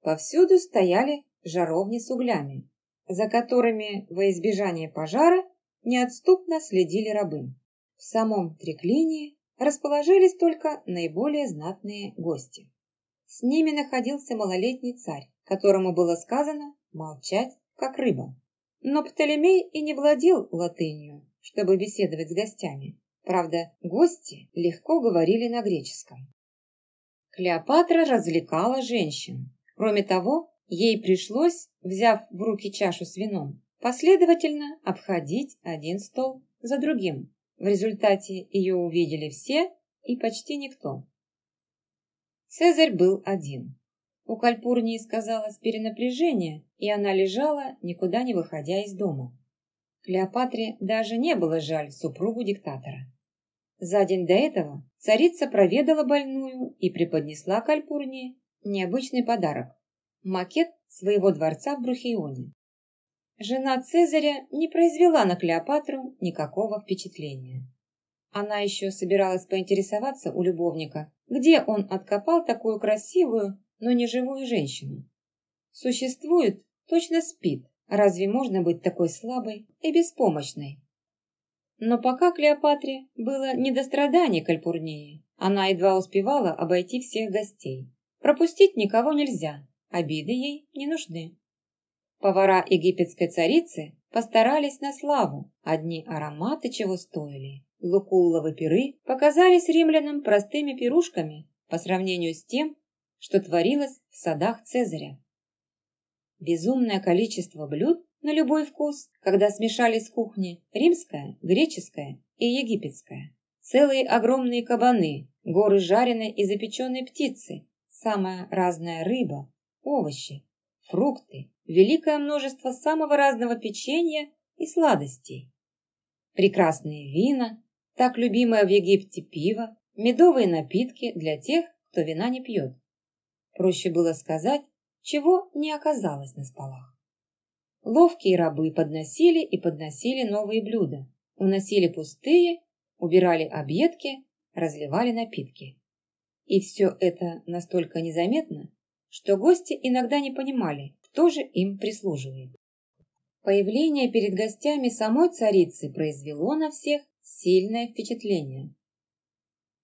Speaker 1: повсюду стояли жаровни с углями, за которыми во избежание пожара неотступно следили рабы. В самом треклинии расположились только наиболее знатные гости. С ними находился малолетний царь, которому было сказано молчать, как рыба. Но Птолемей и не владел латынью, чтобы беседовать с гостями. Правда, гости легко говорили на греческом. Клеопатра развлекала женщин. Кроме того, ей пришлось, взяв в руки чашу с вином, последовательно обходить один стол за другим. В результате ее увидели все и почти никто. Цезарь был один. У Кальпурнии сказалось перенапряжение, и она лежала, никуда не выходя из дома. Клеопатре даже не было жаль супругу диктатора. За день до этого царица проведала больную и преподнесла Кальпурнии необычный подарок – макет своего дворца в Брухионе. Жена Цезаря не произвела на Клеопатру никакого впечатления. Она еще собиралась поинтересоваться у любовника, где он откопал такую красивую, но не живую женщину. Существует, точно спит. Разве можно быть такой слабой и беспомощной? Но пока Клеопатре было не до страданий Кальпурнии, она едва успевала обойти всех гостей. Пропустить никого нельзя, обиды ей не нужны. Повара египетской царицы постарались на славу, одни ароматы чего стоили. Лукулловы пиры показались римлянам простыми пирушками по сравнению с тем, что творилось в садах Цезаря. Безумное количество блюд на любой вкус, когда смешались кухни римская, греческая и египетская. Целые огромные кабаны, горы жареной и запеченной птицы, самая разная рыба, овощи, фрукты, великое множество самого разного печенья и сладостей. Прекрасные вина, так любимое в Египте пиво, медовые напитки для тех, кто вина не пьет. Проще было сказать, чего не оказалось на столах. Ловкие рабы подносили и подносили новые блюда, уносили пустые, убирали объедки, разливали напитки. И все это настолько незаметно, что гости иногда не понимали, кто же им прислуживает. Появление перед гостями самой царицы произвело на всех сильное впечатление.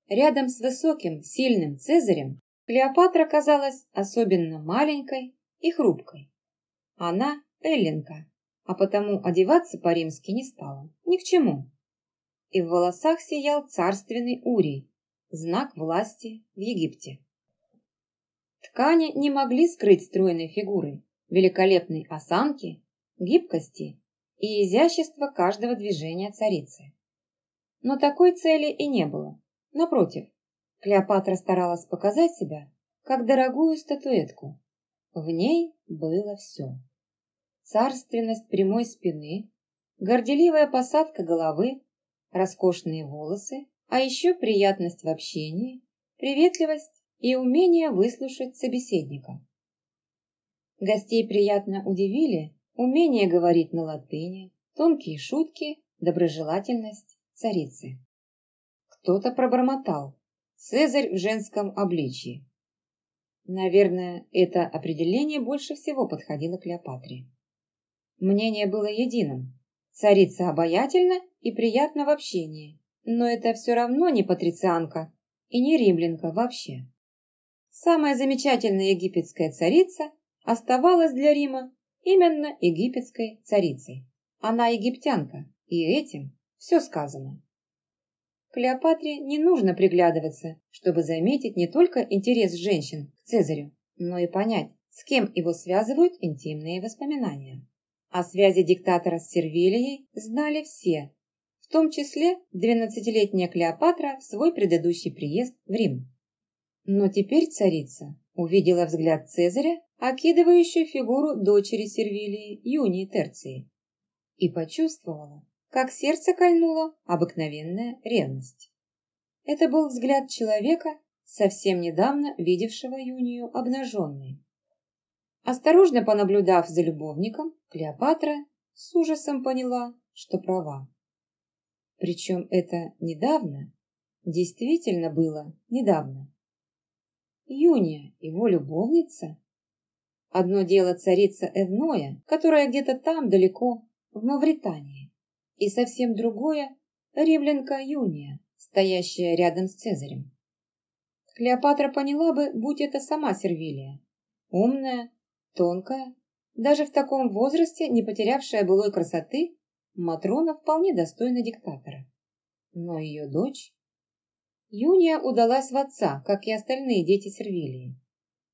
Speaker 1: Рядом с высоким, сильным Цезарем Клеопатра казалась особенно маленькой и хрупкой. Она эллинка, а потому одеваться по-римски не стала. Ни к чему. И в волосах сиял царственный урий, знак власти в Египте. Ткани не могли скрыть стройной фигуры, великолепной осанки, гибкости и изящества каждого движения царицы. Но такой цели и не было. Напротив, Клеопатра старалась показать себя как дорогую статуэтку. В ней было все. Царственность прямой спины, горделивая посадка головы, роскошные волосы, а еще приятность в общении, приветливость и умение выслушать собеседника. Гостей приятно удивили умение говорить на латыни, тонкие шутки, доброжелательность царицы. Кто-то пробормотал «Цезарь в женском обличии». Наверное, это определение больше всего подходило Клеопатре. Мнение было единым. Царица обаятельна и приятна в общении, но это все равно не патрицианка и не римлянка вообще. Самая замечательная египетская царица оставалась для Рима именно египетской царицей. Она египтянка, и этим все сказано. Клеопатре не нужно приглядываться, чтобы заметить не только интерес женщин к Цезарю, но и понять, с кем его связывают интимные воспоминания. О связи диктатора с Сервилией знали все, в том числе 12-летняя Клеопатра в свой предыдущий приезд в Рим. Но теперь царица увидела взгляд Цезаря, окидывающую фигуру дочери Сервилии Юнии Терции, и почувствовала, как сердце кольнула обыкновенная ревность. Это был взгляд человека, совсем недавно видевшего Юнию обнаженной. Осторожно понаблюдав за любовником, Клеопатра с ужасом поняла, что права. Причем это недавно, действительно было недавно. Юния, его любовница? Одно дело царица Эвноя, которая где-то там далеко, в Мавритании, и совсем другое – римлянка Юния, стоящая рядом с Цезарем. Клеопатра поняла бы, будь это сама Сервилия. Умная, тонкая, даже в таком возрасте не потерявшая былой красоты, Матрона вполне достойна диктатора. Но ее дочь... Юния удалась в отца, как и остальные дети Сервилии.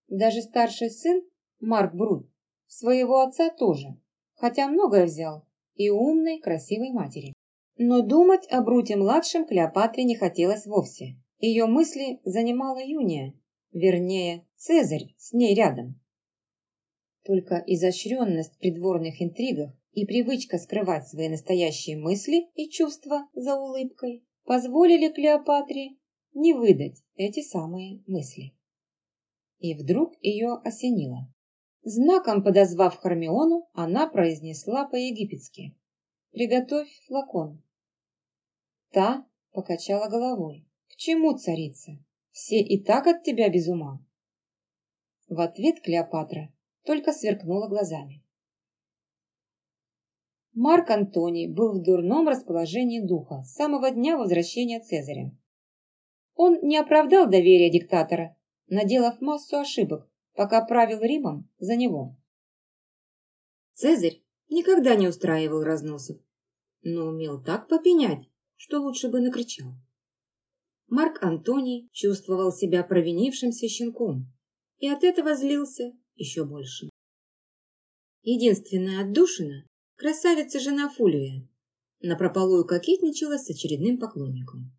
Speaker 1: Даже старший сын, Марк Брут, своего отца тоже, хотя многое взял, и умной, красивой матери. Но думать о Бруте-младшем Клеопатре не хотелось вовсе. Ее мысли занимала Юния, вернее, Цезарь с ней рядом. Только изощренность придворных интригах и привычка скрывать свои настоящие мысли и чувства за улыбкой позволили Клеопатре не выдать эти самые мысли. И вдруг ее осенило. Знаком подозвав Хармиону, она произнесла по-египетски «Приготовь флакон». Та покачала головой. «К чему, царица? Все и так от тебя без ума». В ответ Клеопатра только сверкнула глазами. Марк Антоний был в дурном расположении духа с самого дня возвращения Цезаря. Он не оправдал доверия диктатора, наделав массу ошибок, пока правил Римом за него. Цезарь никогда не устраивал разносов, но умел так попенять, что лучше бы накричал. Марк Антоний чувствовал себя провинившимся щенком и от этого злился еще больше. Единственная отдушина – красавица-жена Фулия, напропалую кокетничала с очередным поклонником.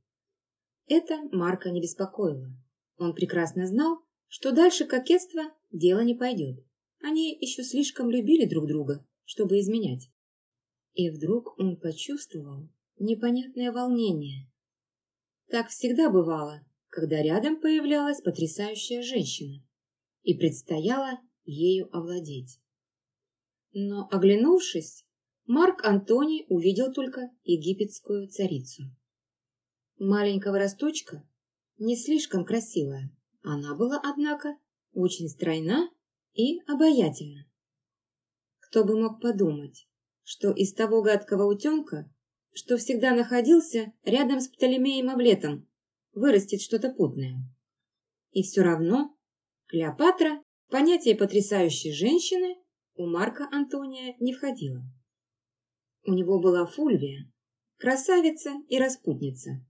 Speaker 1: Это Марка не беспокоило. Он прекрасно знал, что дальше кокетства дело не пойдет. Они еще слишком любили друг друга, чтобы изменять. И вдруг он почувствовал, непонятное волнение. Так всегда бывало, когда рядом появлялась потрясающая женщина, и предстояло ею овладеть. Но, оглянувшись, Марк Антоний увидел только египетскую царицу. Маленького росточка, не слишком красивая, она была, однако, очень стройна и обаятельна. Кто бы мог подумать, что из того гадкого утенка что всегда находился рядом с Птолемеем Авлетом, вырастет что-то путное. И все равно Клеопатра, понятие потрясающей женщины, у Марка Антония не входило. У него была Фульвия, красавица и распутница.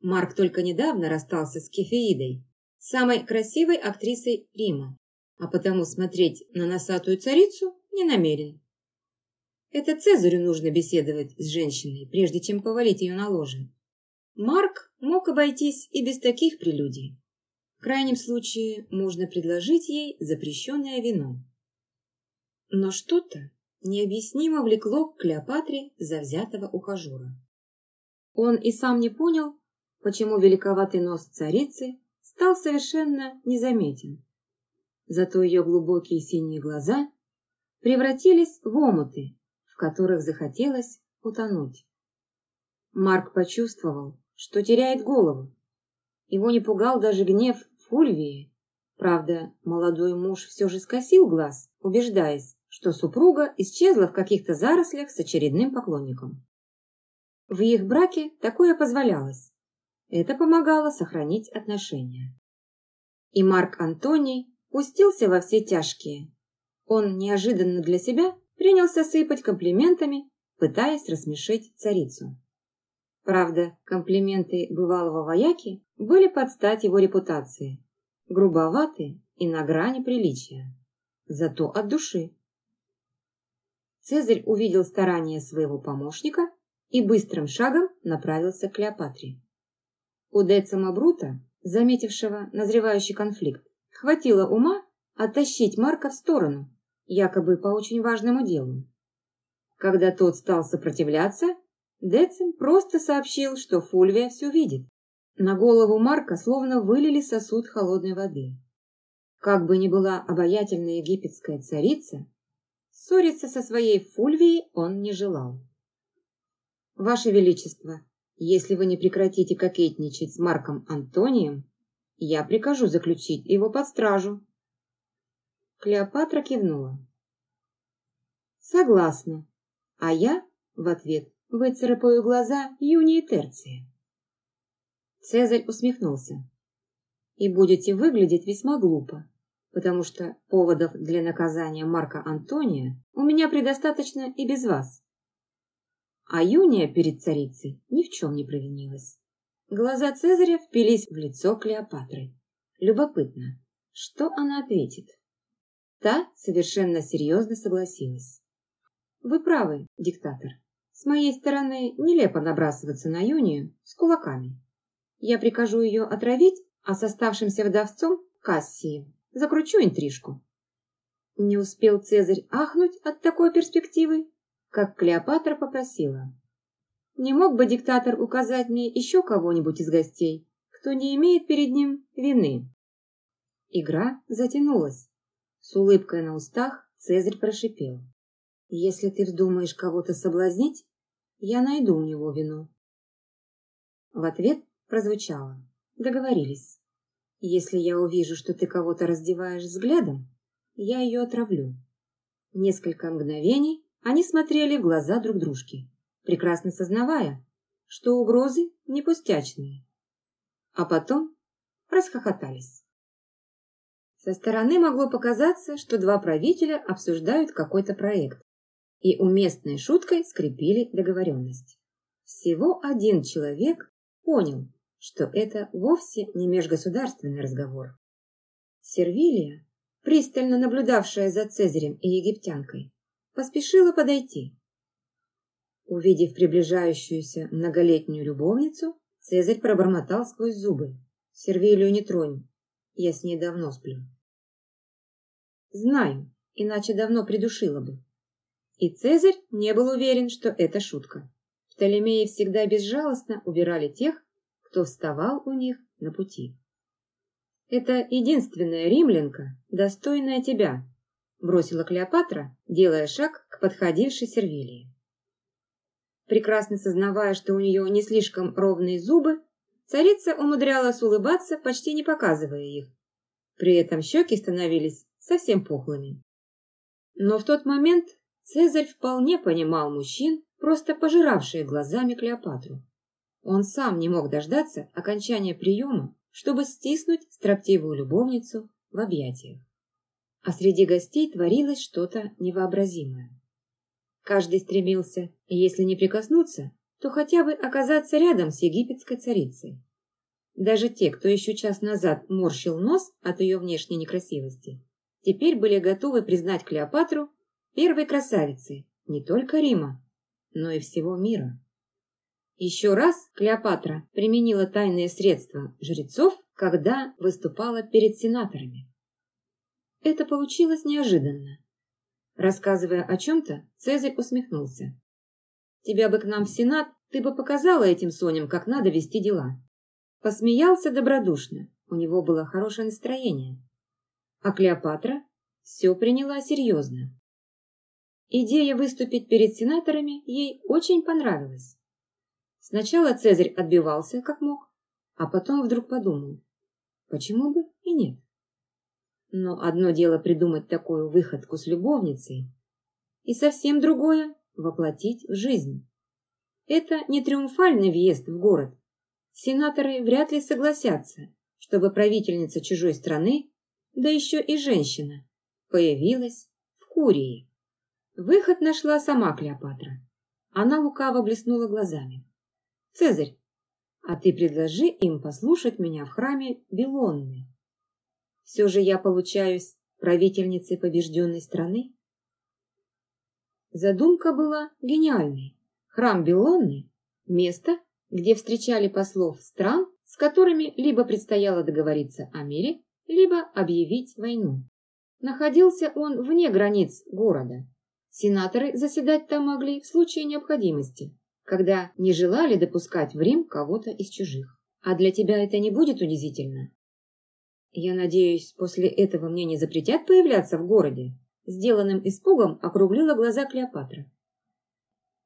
Speaker 1: Марк только недавно расстался с Кефеидой, самой красивой актрисой Рима, а потому смотреть на носатую царицу не намерен. Это Цезарю нужно беседовать с женщиной, прежде чем повалить ее на ложе. Марк мог обойтись и без таких прелюдий. В крайнем случае можно предложить ей запрещенное вино. Но что-то необъяснимо влекло к Клеопатре завзятого ухажера. Он и сам не понял, почему великоватый нос царицы стал совершенно незаметен. Зато ее глубокие синие глаза превратились в омуты, которых захотелось утонуть. Марк почувствовал, что теряет голову. Его не пугал даже гнев Фульвии. Правда, молодой муж все же скосил глаз, убеждаясь, что супруга исчезла в каких-то зарослях с очередным поклонником. В их браке такое позволялось. Это помогало сохранить отношения. И Марк Антоний пустился во все тяжкие. Он неожиданно для себя принялся сыпать комплиментами, пытаясь рассмешить царицу. Правда, комплименты бывалого вояки были под стать его репутации, грубоватые и на грани приличия, зато от души. Цезарь увидел старания своего помощника и быстрым шагом направился к Клеопатре. У Децима Брута, заметившего назревающий конфликт, хватило ума оттащить Марка в сторону, якобы по очень важному делу. Когда тот стал сопротивляться, Децим просто сообщил, что Фульвия все видит. На голову Марка словно вылили сосуд холодной воды. Как бы ни была обаятельная египетская царица, ссориться со своей Фульвией он не желал. «Ваше Величество, если вы не прекратите кокетничать с Марком Антонием, я прикажу заключить его под стражу». Клеопатра кивнула. «Согласна. А я, в ответ, выцарапаю глаза Юнии Терции». Цезарь усмехнулся. «И будете выглядеть весьма глупо, потому что поводов для наказания Марка Антония у меня предостаточно и без вас. А Юния перед царицей ни в чем не провинилась. Глаза Цезаря впились в лицо Клеопатры. Любопытно, что она ответит? Та совершенно серьезно согласилась. Вы правы, диктатор. С моей стороны нелепо набрасываться на Юнию с кулаками. Я прикажу ее отравить, а с оставшимся вдовцом Кассием закручу интрижку. Не успел Цезарь ахнуть от такой перспективы, как Клеопатра попросила. Не мог бы диктатор указать мне еще кого-нибудь из гостей, кто не имеет перед ним вины? Игра затянулась. С улыбкой на устах Цезарь прошипел. Если ты вздумаешь кого-то соблазнить, я найду у него вину. В ответ прозвучало. Договорились. Если я увижу, что ты кого-то раздеваешь взглядом, я ее отравлю. Несколько мгновений они смотрели в глаза друг дружки, прекрасно сознавая, что угрозы не пустячные. А потом расхохотались. Со стороны могло показаться, что два правителя обсуждают какой-то проект и уместной шуткой скрепили договоренность. Всего один человек понял, что это вовсе не межгосударственный разговор. Сервилия, пристально наблюдавшая за Цезарем и египтянкой, поспешила подойти. Увидев приближающуюся многолетнюю любовницу, Цезарь пробормотал сквозь зубы. «Сервилию не тронь, я с ней давно сплю». «Знаю, иначе давно придушила бы». И Цезарь не был уверен, что это шутка. Птолемеи всегда безжалостно убирали тех, кто вставал у них на пути. «Это единственная римлянка, достойная тебя», бросила Клеопатра, делая шаг к подходившей Сервилии. Прекрасно сознавая, что у нее не слишком ровные зубы, царица умудрялась улыбаться, почти не показывая их. При этом щеки становились совсем пухлыми. Но в тот момент Цезарь вполне понимал мужчин, просто пожиравшие глазами Клеопатру. Он сам не мог дождаться окончания приема, чтобы стиснуть строптивую любовницу в объятиях а среди гостей творилось что-то невообразимое. Каждый стремился, если не прикоснуться, то хотя бы оказаться рядом с египетской царицей. Даже те, кто еще час назад морщил нос от ее внешней некрасивости, теперь были готовы признать Клеопатру первой красавицей не только Рима, но и всего мира. Еще раз Клеопатра применила тайные средства жрецов, когда выступала перед сенаторами. Это получилось неожиданно. Рассказывая о чем-то, Цезарь усмехнулся. «Тебя бы к нам в Сенат, ты бы показала этим Соням, как надо вести дела». Посмеялся добродушно, у него было хорошее настроение. А Клеопатра все приняла серьезно. Идея выступить перед сенаторами ей очень понравилась. Сначала Цезарь отбивался как мог, а потом вдруг подумал, почему бы и нет. Но одно дело придумать такую выходку с любовницей, и совсем другое — воплотить в жизнь. Это не триумфальный въезд в город. Сенаторы вряд ли согласятся, чтобы правительница чужой страны, да еще и женщина, появилась в Курии. Выход нашла сама Клеопатра. Она лукаво блеснула глазами. «Цезарь, а ты предложи им послушать меня в храме Белонны. Все же я получаюсь правительницей побежденной страны? Задумка была гениальной. Храм Белонны – место, где встречали послов стран, с которыми либо предстояло договориться о мире, либо объявить войну. Находился он вне границ города. Сенаторы заседать там могли в случае необходимости, когда не желали допускать в Рим кого-то из чужих. А для тебя это не будет унизительно? Я надеюсь, после этого мне не запретят появляться в городе? Сделанным испугом округлила глаза Клеопатра.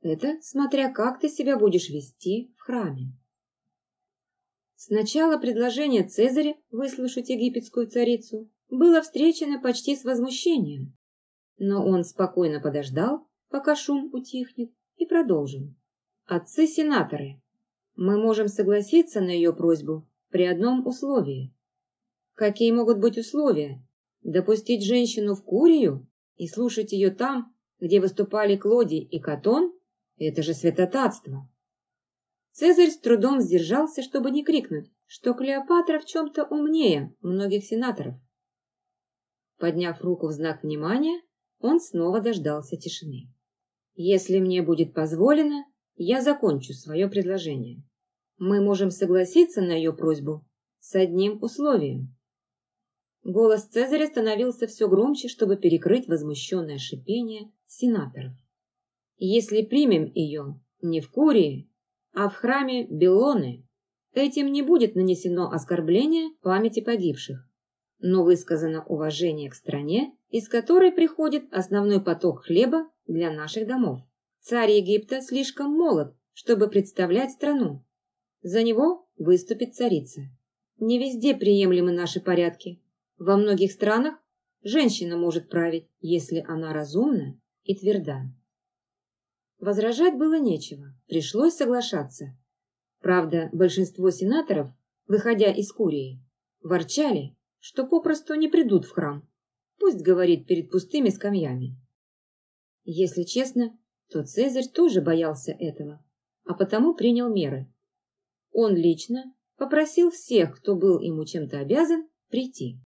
Speaker 1: Это смотря как ты себя будешь вести в храме. Сначала предложение Цезаря выслушать египетскую царицу было встречено почти с возмущением, но он спокойно подождал, пока шум утихнет, и продолжил. «Отцы-сенаторы, мы можем согласиться на ее просьбу при одном условии. Какие могут быть условия? Допустить женщину в Курию и слушать ее там, где выступали Клодий и Катон? Это же святотатство. Цезарь с трудом сдержался, чтобы не крикнуть, что Клеопатра в чем-то умнее многих сенаторов. Подняв руку в знак внимания, он снова дождался тишины. «Если мне будет позволено, я закончу свое предложение. Мы можем согласиться на ее просьбу с одним условием. Голос Цезаря становился все громче, чтобы перекрыть возмущенное шипение сенаторов. Если примем ее не в Курии, а в храме Белоны, этим не будет нанесено оскорбление памяти погибших, но высказано уважение к стране, из которой приходит основной поток хлеба для наших домов. Царь Египта слишком молод, чтобы представлять страну. За него выступит царица. Не везде приемлемы наши порядки. Во многих странах женщина может править, если она разумна и тверда. Возражать было нечего, пришлось соглашаться. Правда, большинство сенаторов, выходя из Курии, ворчали, что попросту не придут в храм. Пусть говорит перед пустыми скамьями. Если честно, то Цезарь тоже боялся этого, а потому принял меры. Он лично попросил всех, кто был ему чем-то обязан, прийти.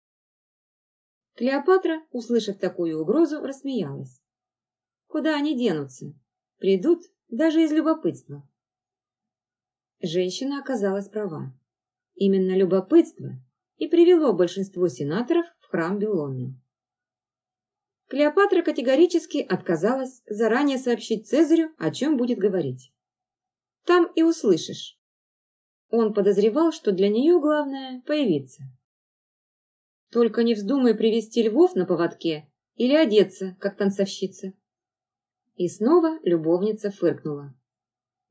Speaker 1: Клеопатра, услышав такую угрозу, рассмеялась. Куда они денутся? Придут даже из любопытства. Женщина оказалась права. Именно любопытство и привело большинство сенаторов в храм Белоны. Клеопатра категорически отказалась заранее сообщить Цезарю, о чем будет говорить. Там и услышишь. Он подозревал, что для нее главное – появиться. Только не вздумай привести львов на поводке или одеться, как танцовщица. И снова любовница фыркнула.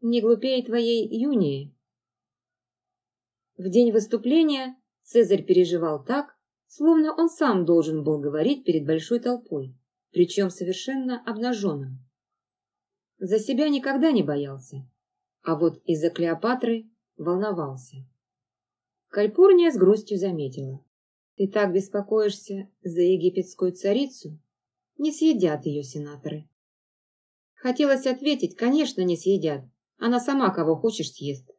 Speaker 1: Не глупее твоей Юнии. В день выступления Цезарь переживал так, словно он сам должен был говорить перед большой толпой, причем совершенно обнаженным. За себя никогда не боялся, а вот из-за Клеопатры волновался. Кальпурния с грустью заметила. Ты так беспокоишься за египетскую царицу? Не съедят ее сенаторы. Хотелось ответить, конечно, не съедят. Она сама кого хочешь съест.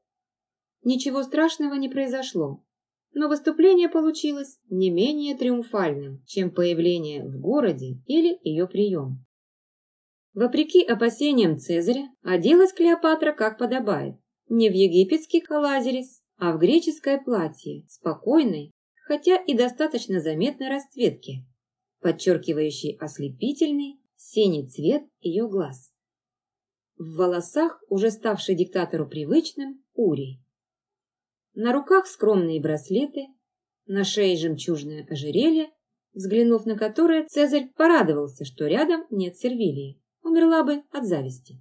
Speaker 1: Ничего страшного не произошло, но выступление получилось не менее триумфальным, чем появление в городе или ее прием. Вопреки опасениям Цезаря, оделась Клеопатра как подобает, не в египетский халазерис, а в греческое платье, спокойной, хотя и достаточно заметной расцветки, подчеркивающей ослепительный синий цвет ее глаз. В волосах, уже ставший диктатору привычным, урий. На руках скромные браслеты, на шее жемчужное ожерелье, взглянув на которое, Цезарь порадовался, что рядом нет Сервилии, умерла бы от зависти.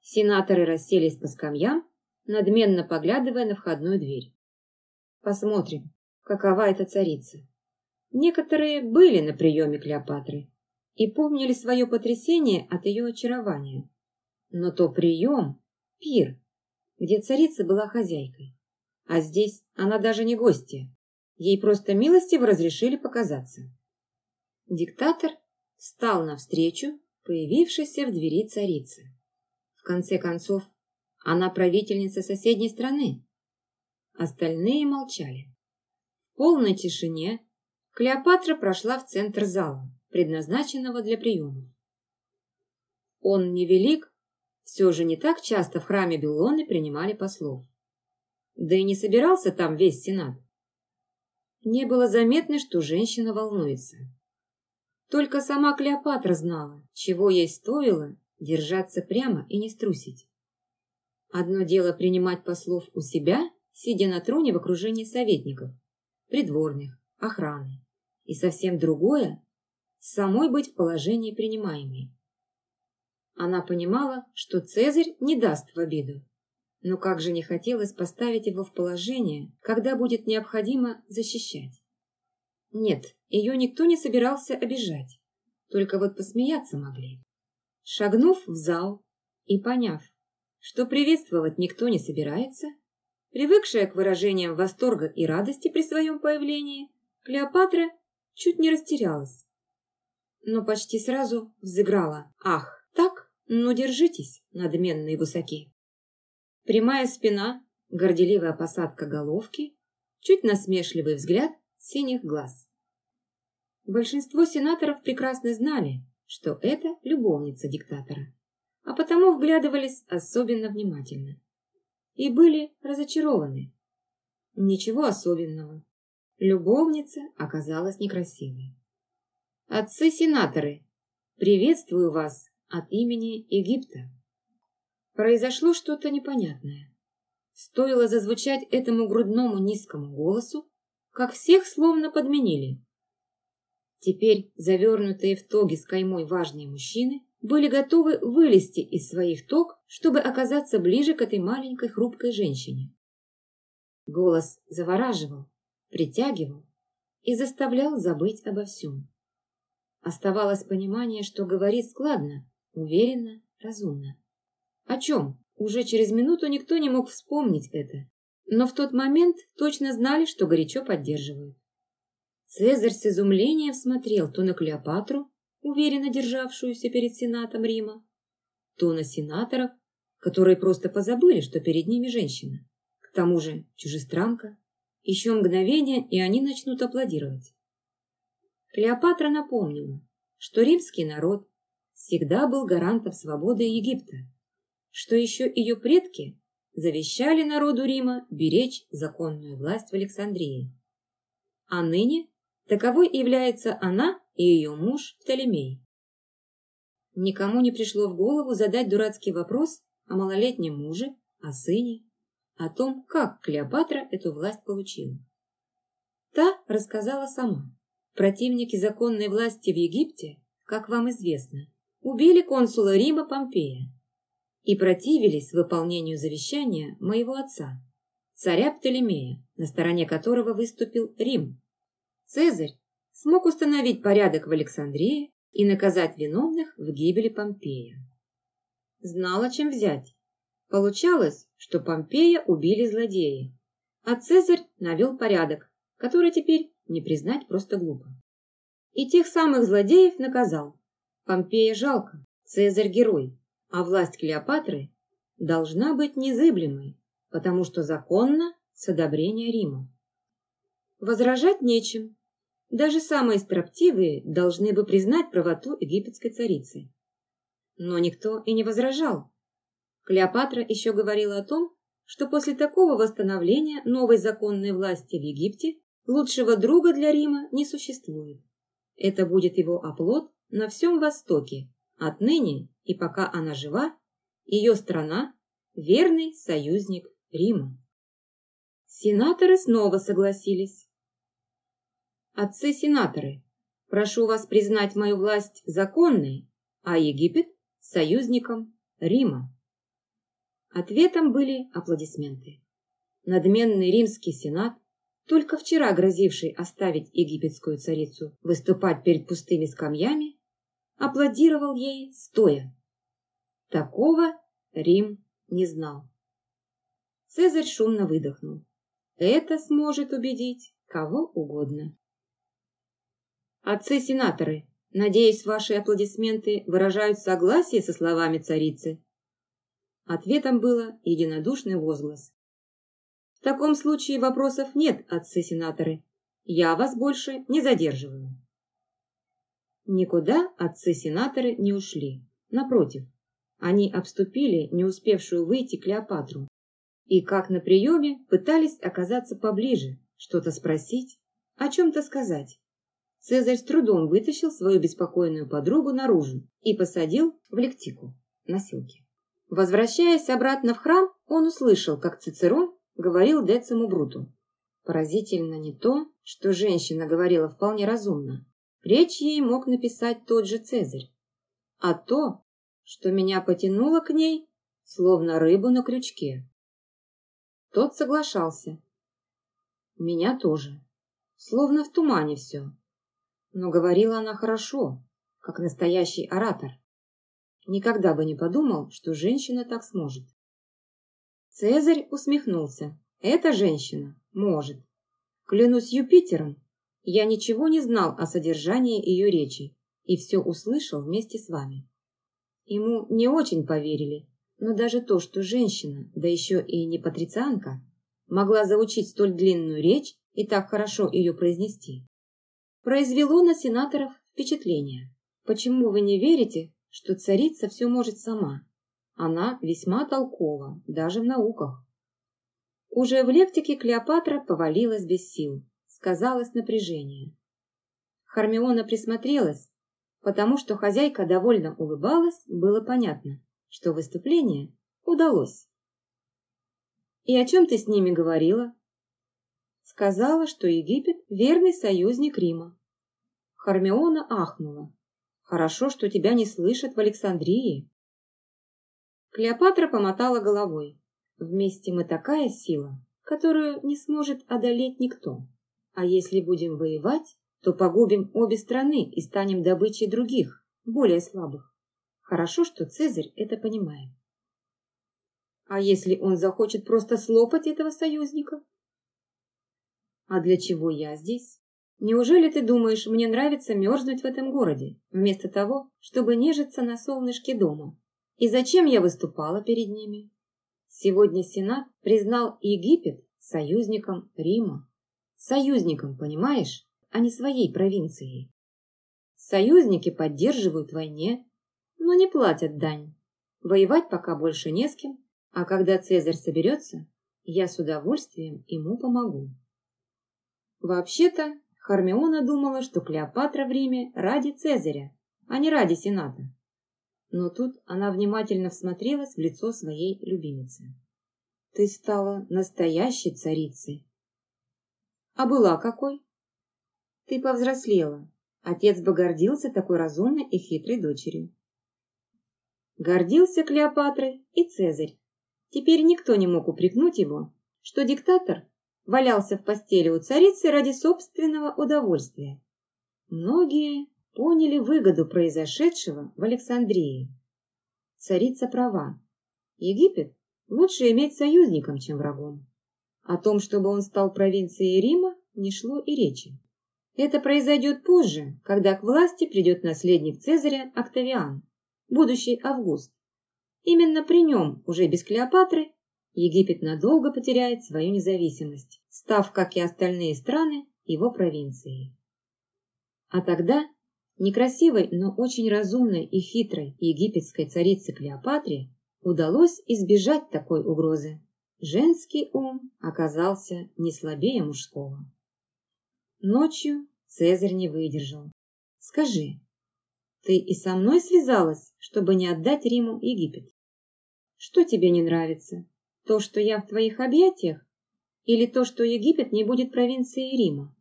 Speaker 1: Сенаторы расселись по скамьям, надменно поглядывая на входную дверь. Посмотрим, какова эта царица. Некоторые были на приеме Клеопатры и помнили свое потрясение от ее очарования. Но то прием, пир, где царица была хозяйкой. А здесь она даже не гостья. Ей просто милостиво разрешили показаться. Диктатор встал навстречу появившейся в двери царицы. В конце концов, она правительница соседней страны. Остальные молчали полной тишине Клеопатра прошла в центр зала, предназначенного для приемов. Он невелик, все же не так часто в храме Беллоны принимали послов. Да и не собирался там весь сенат. Не было заметно, что женщина волнуется. Только сама Клеопатра знала, чего ей стоило держаться прямо и не струсить. Одно дело принимать послов у себя, сидя на троне в окружении советников, придворных, охраны, и совсем другое – самой быть в положении принимаемой. Она понимала, что Цезарь не даст в обиду, но как же не хотелось поставить его в положение, когда будет необходимо защищать. Нет, ее никто не собирался обижать, только вот посмеяться могли. Шагнув в зал и поняв, что приветствовать никто не собирается, привыкшая к выражениям восторга и радости при своем появлении, Клеопатра чуть не растерялась. Но почти сразу взыграла. Ах, так? Ну, держитесь, надменные высоки. Прямая спина, горделивая посадка головки, чуть насмешливый взгляд синих глаз. Большинство сенаторов прекрасно знали, что это любовница диктатора, а потому вглядывались особенно внимательно. И были разочарованы. Ничего особенного. Любовница оказалась некрасивой. Отцы-сенаторы, приветствую вас от имени Египта. Произошло что-то непонятное. Стоило зазвучать этому грудному низкому голосу, как всех словно подменили. Теперь завернутые в тоги с каймой важные мужчины были готовы вылезти из своих тог, чтобы оказаться ближе к этой маленькой хрупкой женщине. Голос завораживал, притягивал и заставлял забыть обо всем. Оставалось понимание, что говорит складно, уверенно, разумно. О чем? Уже через минуту никто не мог вспомнить это, но в тот момент точно знали, что горячо поддерживают. Цезарь с изумлением смотрел то на Клеопатру, уверенно державшуюся перед сенатом Рима, то на сенаторов, которые просто позабыли, что перед ними женщина. К тому же чужестранка. Еще мгновение, и они начнут аплодировать. Клеопатра напомнила, что римский народ всегда был гарантом свободы Египта что еще ее предки завещали народу Рима беречь законную власть в Александрии. А ныне таковой является она и ее муж Птолемей. Никому не пришло в голову задать дурацкий вопрос о малолетнем муже, о сыне, о том, как Клеопатра эту власть получила. Та рассказала сама. Противники законной власти в Египте, как вам известно, убили консула Рима Помпея, и противились выполнению завещания моего отца, царя Птолемея, на стороне которого выступил Рим. Цезарь смог установить порядок в Александрии и наказать виновных в гибели Помпея. Знала, чем взять. Получалось, что Помпея убили злодеи, а Цезарь навел порядок, который теперь не признать просто глупо. И тех самых злодеев наказал. Помпея жалко, Цезарь герой, а власть Клеопатры должна быть незыблемой, потому что законно с одобрения Рима. Возражать нечем. Даже самые строптивые должны бы признать правоту египетской царицы. Но никто и не возражал. Клеопатра еще говорила о том, что после такого восстановления новой законной власти в Египте лучшего друга для Рима не существует. Это будет его оплот на всем Востоке, отныне и пока она жива, ее страна – верный союзник Рима. Сенаторы снова согласились. Отцы-сенаторы, прошу вас признать мою власть законной, а Египет – союзником Рима. Ответом были аплодисменты. Надменный римский сенат, только вчера грозивший оставить египетскую царицу выступать перед пустыми скамьями, аплодировал ей стоя. Такого Рим не знал. Цезарь шумно выдохнул. Это сможет убедить кого угодно. Отцы-сенаторы, надеюсь, ваши аплодисменты выражают согласие со словами царицы. Ответом было единодушный возглас. В таком случае вопросов нет, отцы-сенаторы. Я вас больше не задерживаю. Никуда отцы-сенаторы не ушли. Напротив, они обступили не успевшую выйти Клеопатру и, как на приеме, пытались оказаться поближе, что-то спросить, о чем-то сказать. Цезарь с трудом вытащил свою беспокойную подругу наружу и посадил в лектику, носилки. Возвращаясь обратно в храм, он услышал, как Цицерон говорил Дециму Бруту. Поразительно не то, что женщина говорила вполне разумно. Речь ей мог написать тот же Цезарь. А то, что меня потянуло к ней, словно рыбу на крючке. Тот соглашался. Меня тоже. Словно в тумане все. Но говорила она хорошо, как настоящий оратор. Никогда бы не подумал, что женщина так сможет. Цезарь усмехнулся. Эта женщина может. Клянусь Юпитером, я ничего не знал о содержании ее речи и все услышал вместе с вами. Ему не очень поверили, но даже то, что женщина, да еще и не патрицианка, могла заучить столь длинную речь и так хорошо ее произнести, произвело на сенаторов впечатление. Почему вы не верите, что царица все может сама? Она весьма толкова, даже в науках. Уже в лектике Клеопатра повалилась без сил, сказалось напряжение. Хармиона присмотрелась, потому что хозяйка довольно улыбалась, было понятно, что выступление удалось. «И о чем ты с ними говорила?» Сказала, что Египет – верный союзник Рима. Хармиона ахнула. «Хорошо, что тебя не слышат в Александрии». Клеопатра помотала головой. «Вместе мы такая сила, которую не сможет одолеть никто. А если будем воевать, то погубим обе страны и станем добычей других, более слабых. Хорошо, что Цезарь это понимает. А если он захочет просто слопать этого союзника? А для чего я здесь? Неужели ты думаешь, мне нравится мерзнуть в этом городе, вместо того, чтобы нежиться на солнышке дома? И зачем я выступала перед ними? Сегодня Сенат признал Египет союзником Рима. Союзником, понимаешь, а не своей провинцией. Союзники поддерживают войне, но не платят дань. Воевать пока больше не с кем, а когда Цезарь соберется, я с удовольствием ему помогу. Вообще-то, Хармиона думала, что Клеопатра в Риме ради Цезаря, а не ради Сената. Но тут она внимательно всмотрелась в лицо своей любимицы. «Ты стала настоящей царицей». «А была какой?» «Ты повзрослела. Отец бы гордился такой разумной и хитрой дочерью». Гордился Клеопатрой и Цезарь. Теперь никто не мог упрекнуть его, что диктатор валялся в постели у царицы ради собственного удовольствия. Многие поняли выгоду произошедшего в Александрии. Царица права. Египет лучше иметь союзником, чем врагом. О том, чтобы он стал провинцией Рима, не шло и речи. Это произойдет позже, когда к власти придет наследник Цезаря Октавиан, будущий Август. Именно при нем, уже без Клеопатры, Египет надолго потеряет свою независимость, став, как и остальные страны, его провинцией. А тогда некрасивой, но очень разумной и хитрой египетской царице Клеопатре удалось избежать такой угрозы. Женский ум оказался не слабее мужского. Ночью Цезарь не выдержал. «Скажи, ты и со мной связалась, чтобы не отдать Риму Египет? Что тебе не нравится? То, что я в твоих объятиях, или то, что Египет не будет провинцией Рима?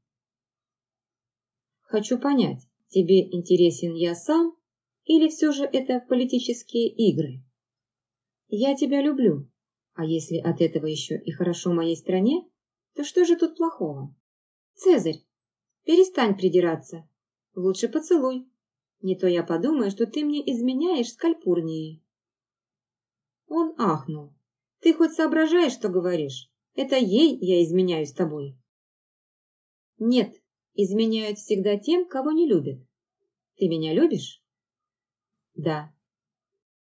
Speaker 1: Хочу понять, тебе интересен я сам, или все же это политические игры? Я тебя люблю, а если от этого еще и хорошо моей стране, то что же тут плохого? Цезарь, перестань придираться. Лучше поцелуй. Не то я подумаю, что ты мне изменяешь с Кальпурнией. Он ахнул. Ты хоть соображаешь, что говоришь? Это ей я изменяю с тобой. Нет, изменяют всегда тем, кого не любят. Ты меня любишь? Да.